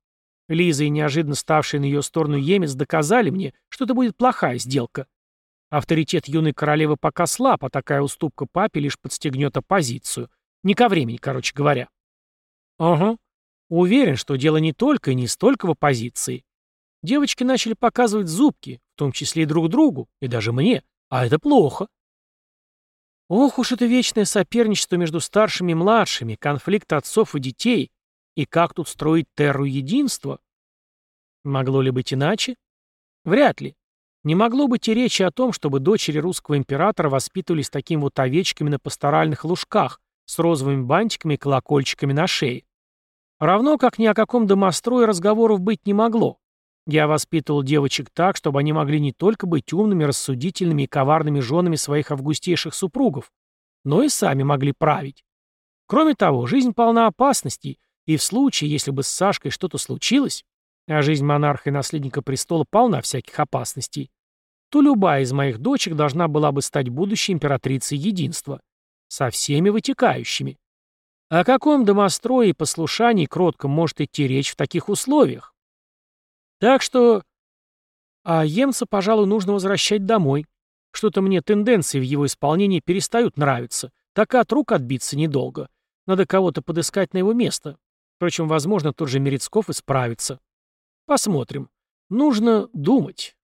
Speaker 1: Лиза и неожиданно ставший на ее сторону Емец доказали мне, что это будет плохая сделка. Авторитет юной королевы пока слаб, а такая уступка папе лишь подстегнет оппозицию. Не ко времени, короче говоря. Ага. Уверен, что дело не только и не столько в оппозиции. Девочки начали показывать зубки, в том числе и друг другу, и даже мне. А это плохо. Ох уж это вечное соперничество между старшими и младшими, конфликт отцов и детей. И как тут строить терру единства? Могло ли быть иначе? Вряд ли. Не могло быть и речи о том, чтобы дочери русского императора воспитывались такими вот овечками на пасторальных лужках с розовыми бантиками и колокольчиками на шее. Равно как ни о каком домострое разговоров быть не могло. Я воспитывал девочек так, чтобы они могли не только быть умными, рассудительными и коварными женами своих августейших супругов, но и сами могли править. Кроме того, жизнь полна опасностей, и в случае, если бы с Сашкой что-то случилось, а жизнь монарха и наследника престола полна всяких опасностей, то любая из моих дочек должна была бы стать будущей императрицей единства, со всеми вытекающими. О каком домострое и послушании кротком может идти речь в таких условиях? Так что... А Емца, пожалуй, нужно возвращать домой. Что-то мне тенденции в его исполнении перестают нравиться. Так от рук отбиться недолго. Надо кого-то подыскать на его место. Впрочем, возможно, тот же Мерецков исправится. Посмотрим. Нужно думать.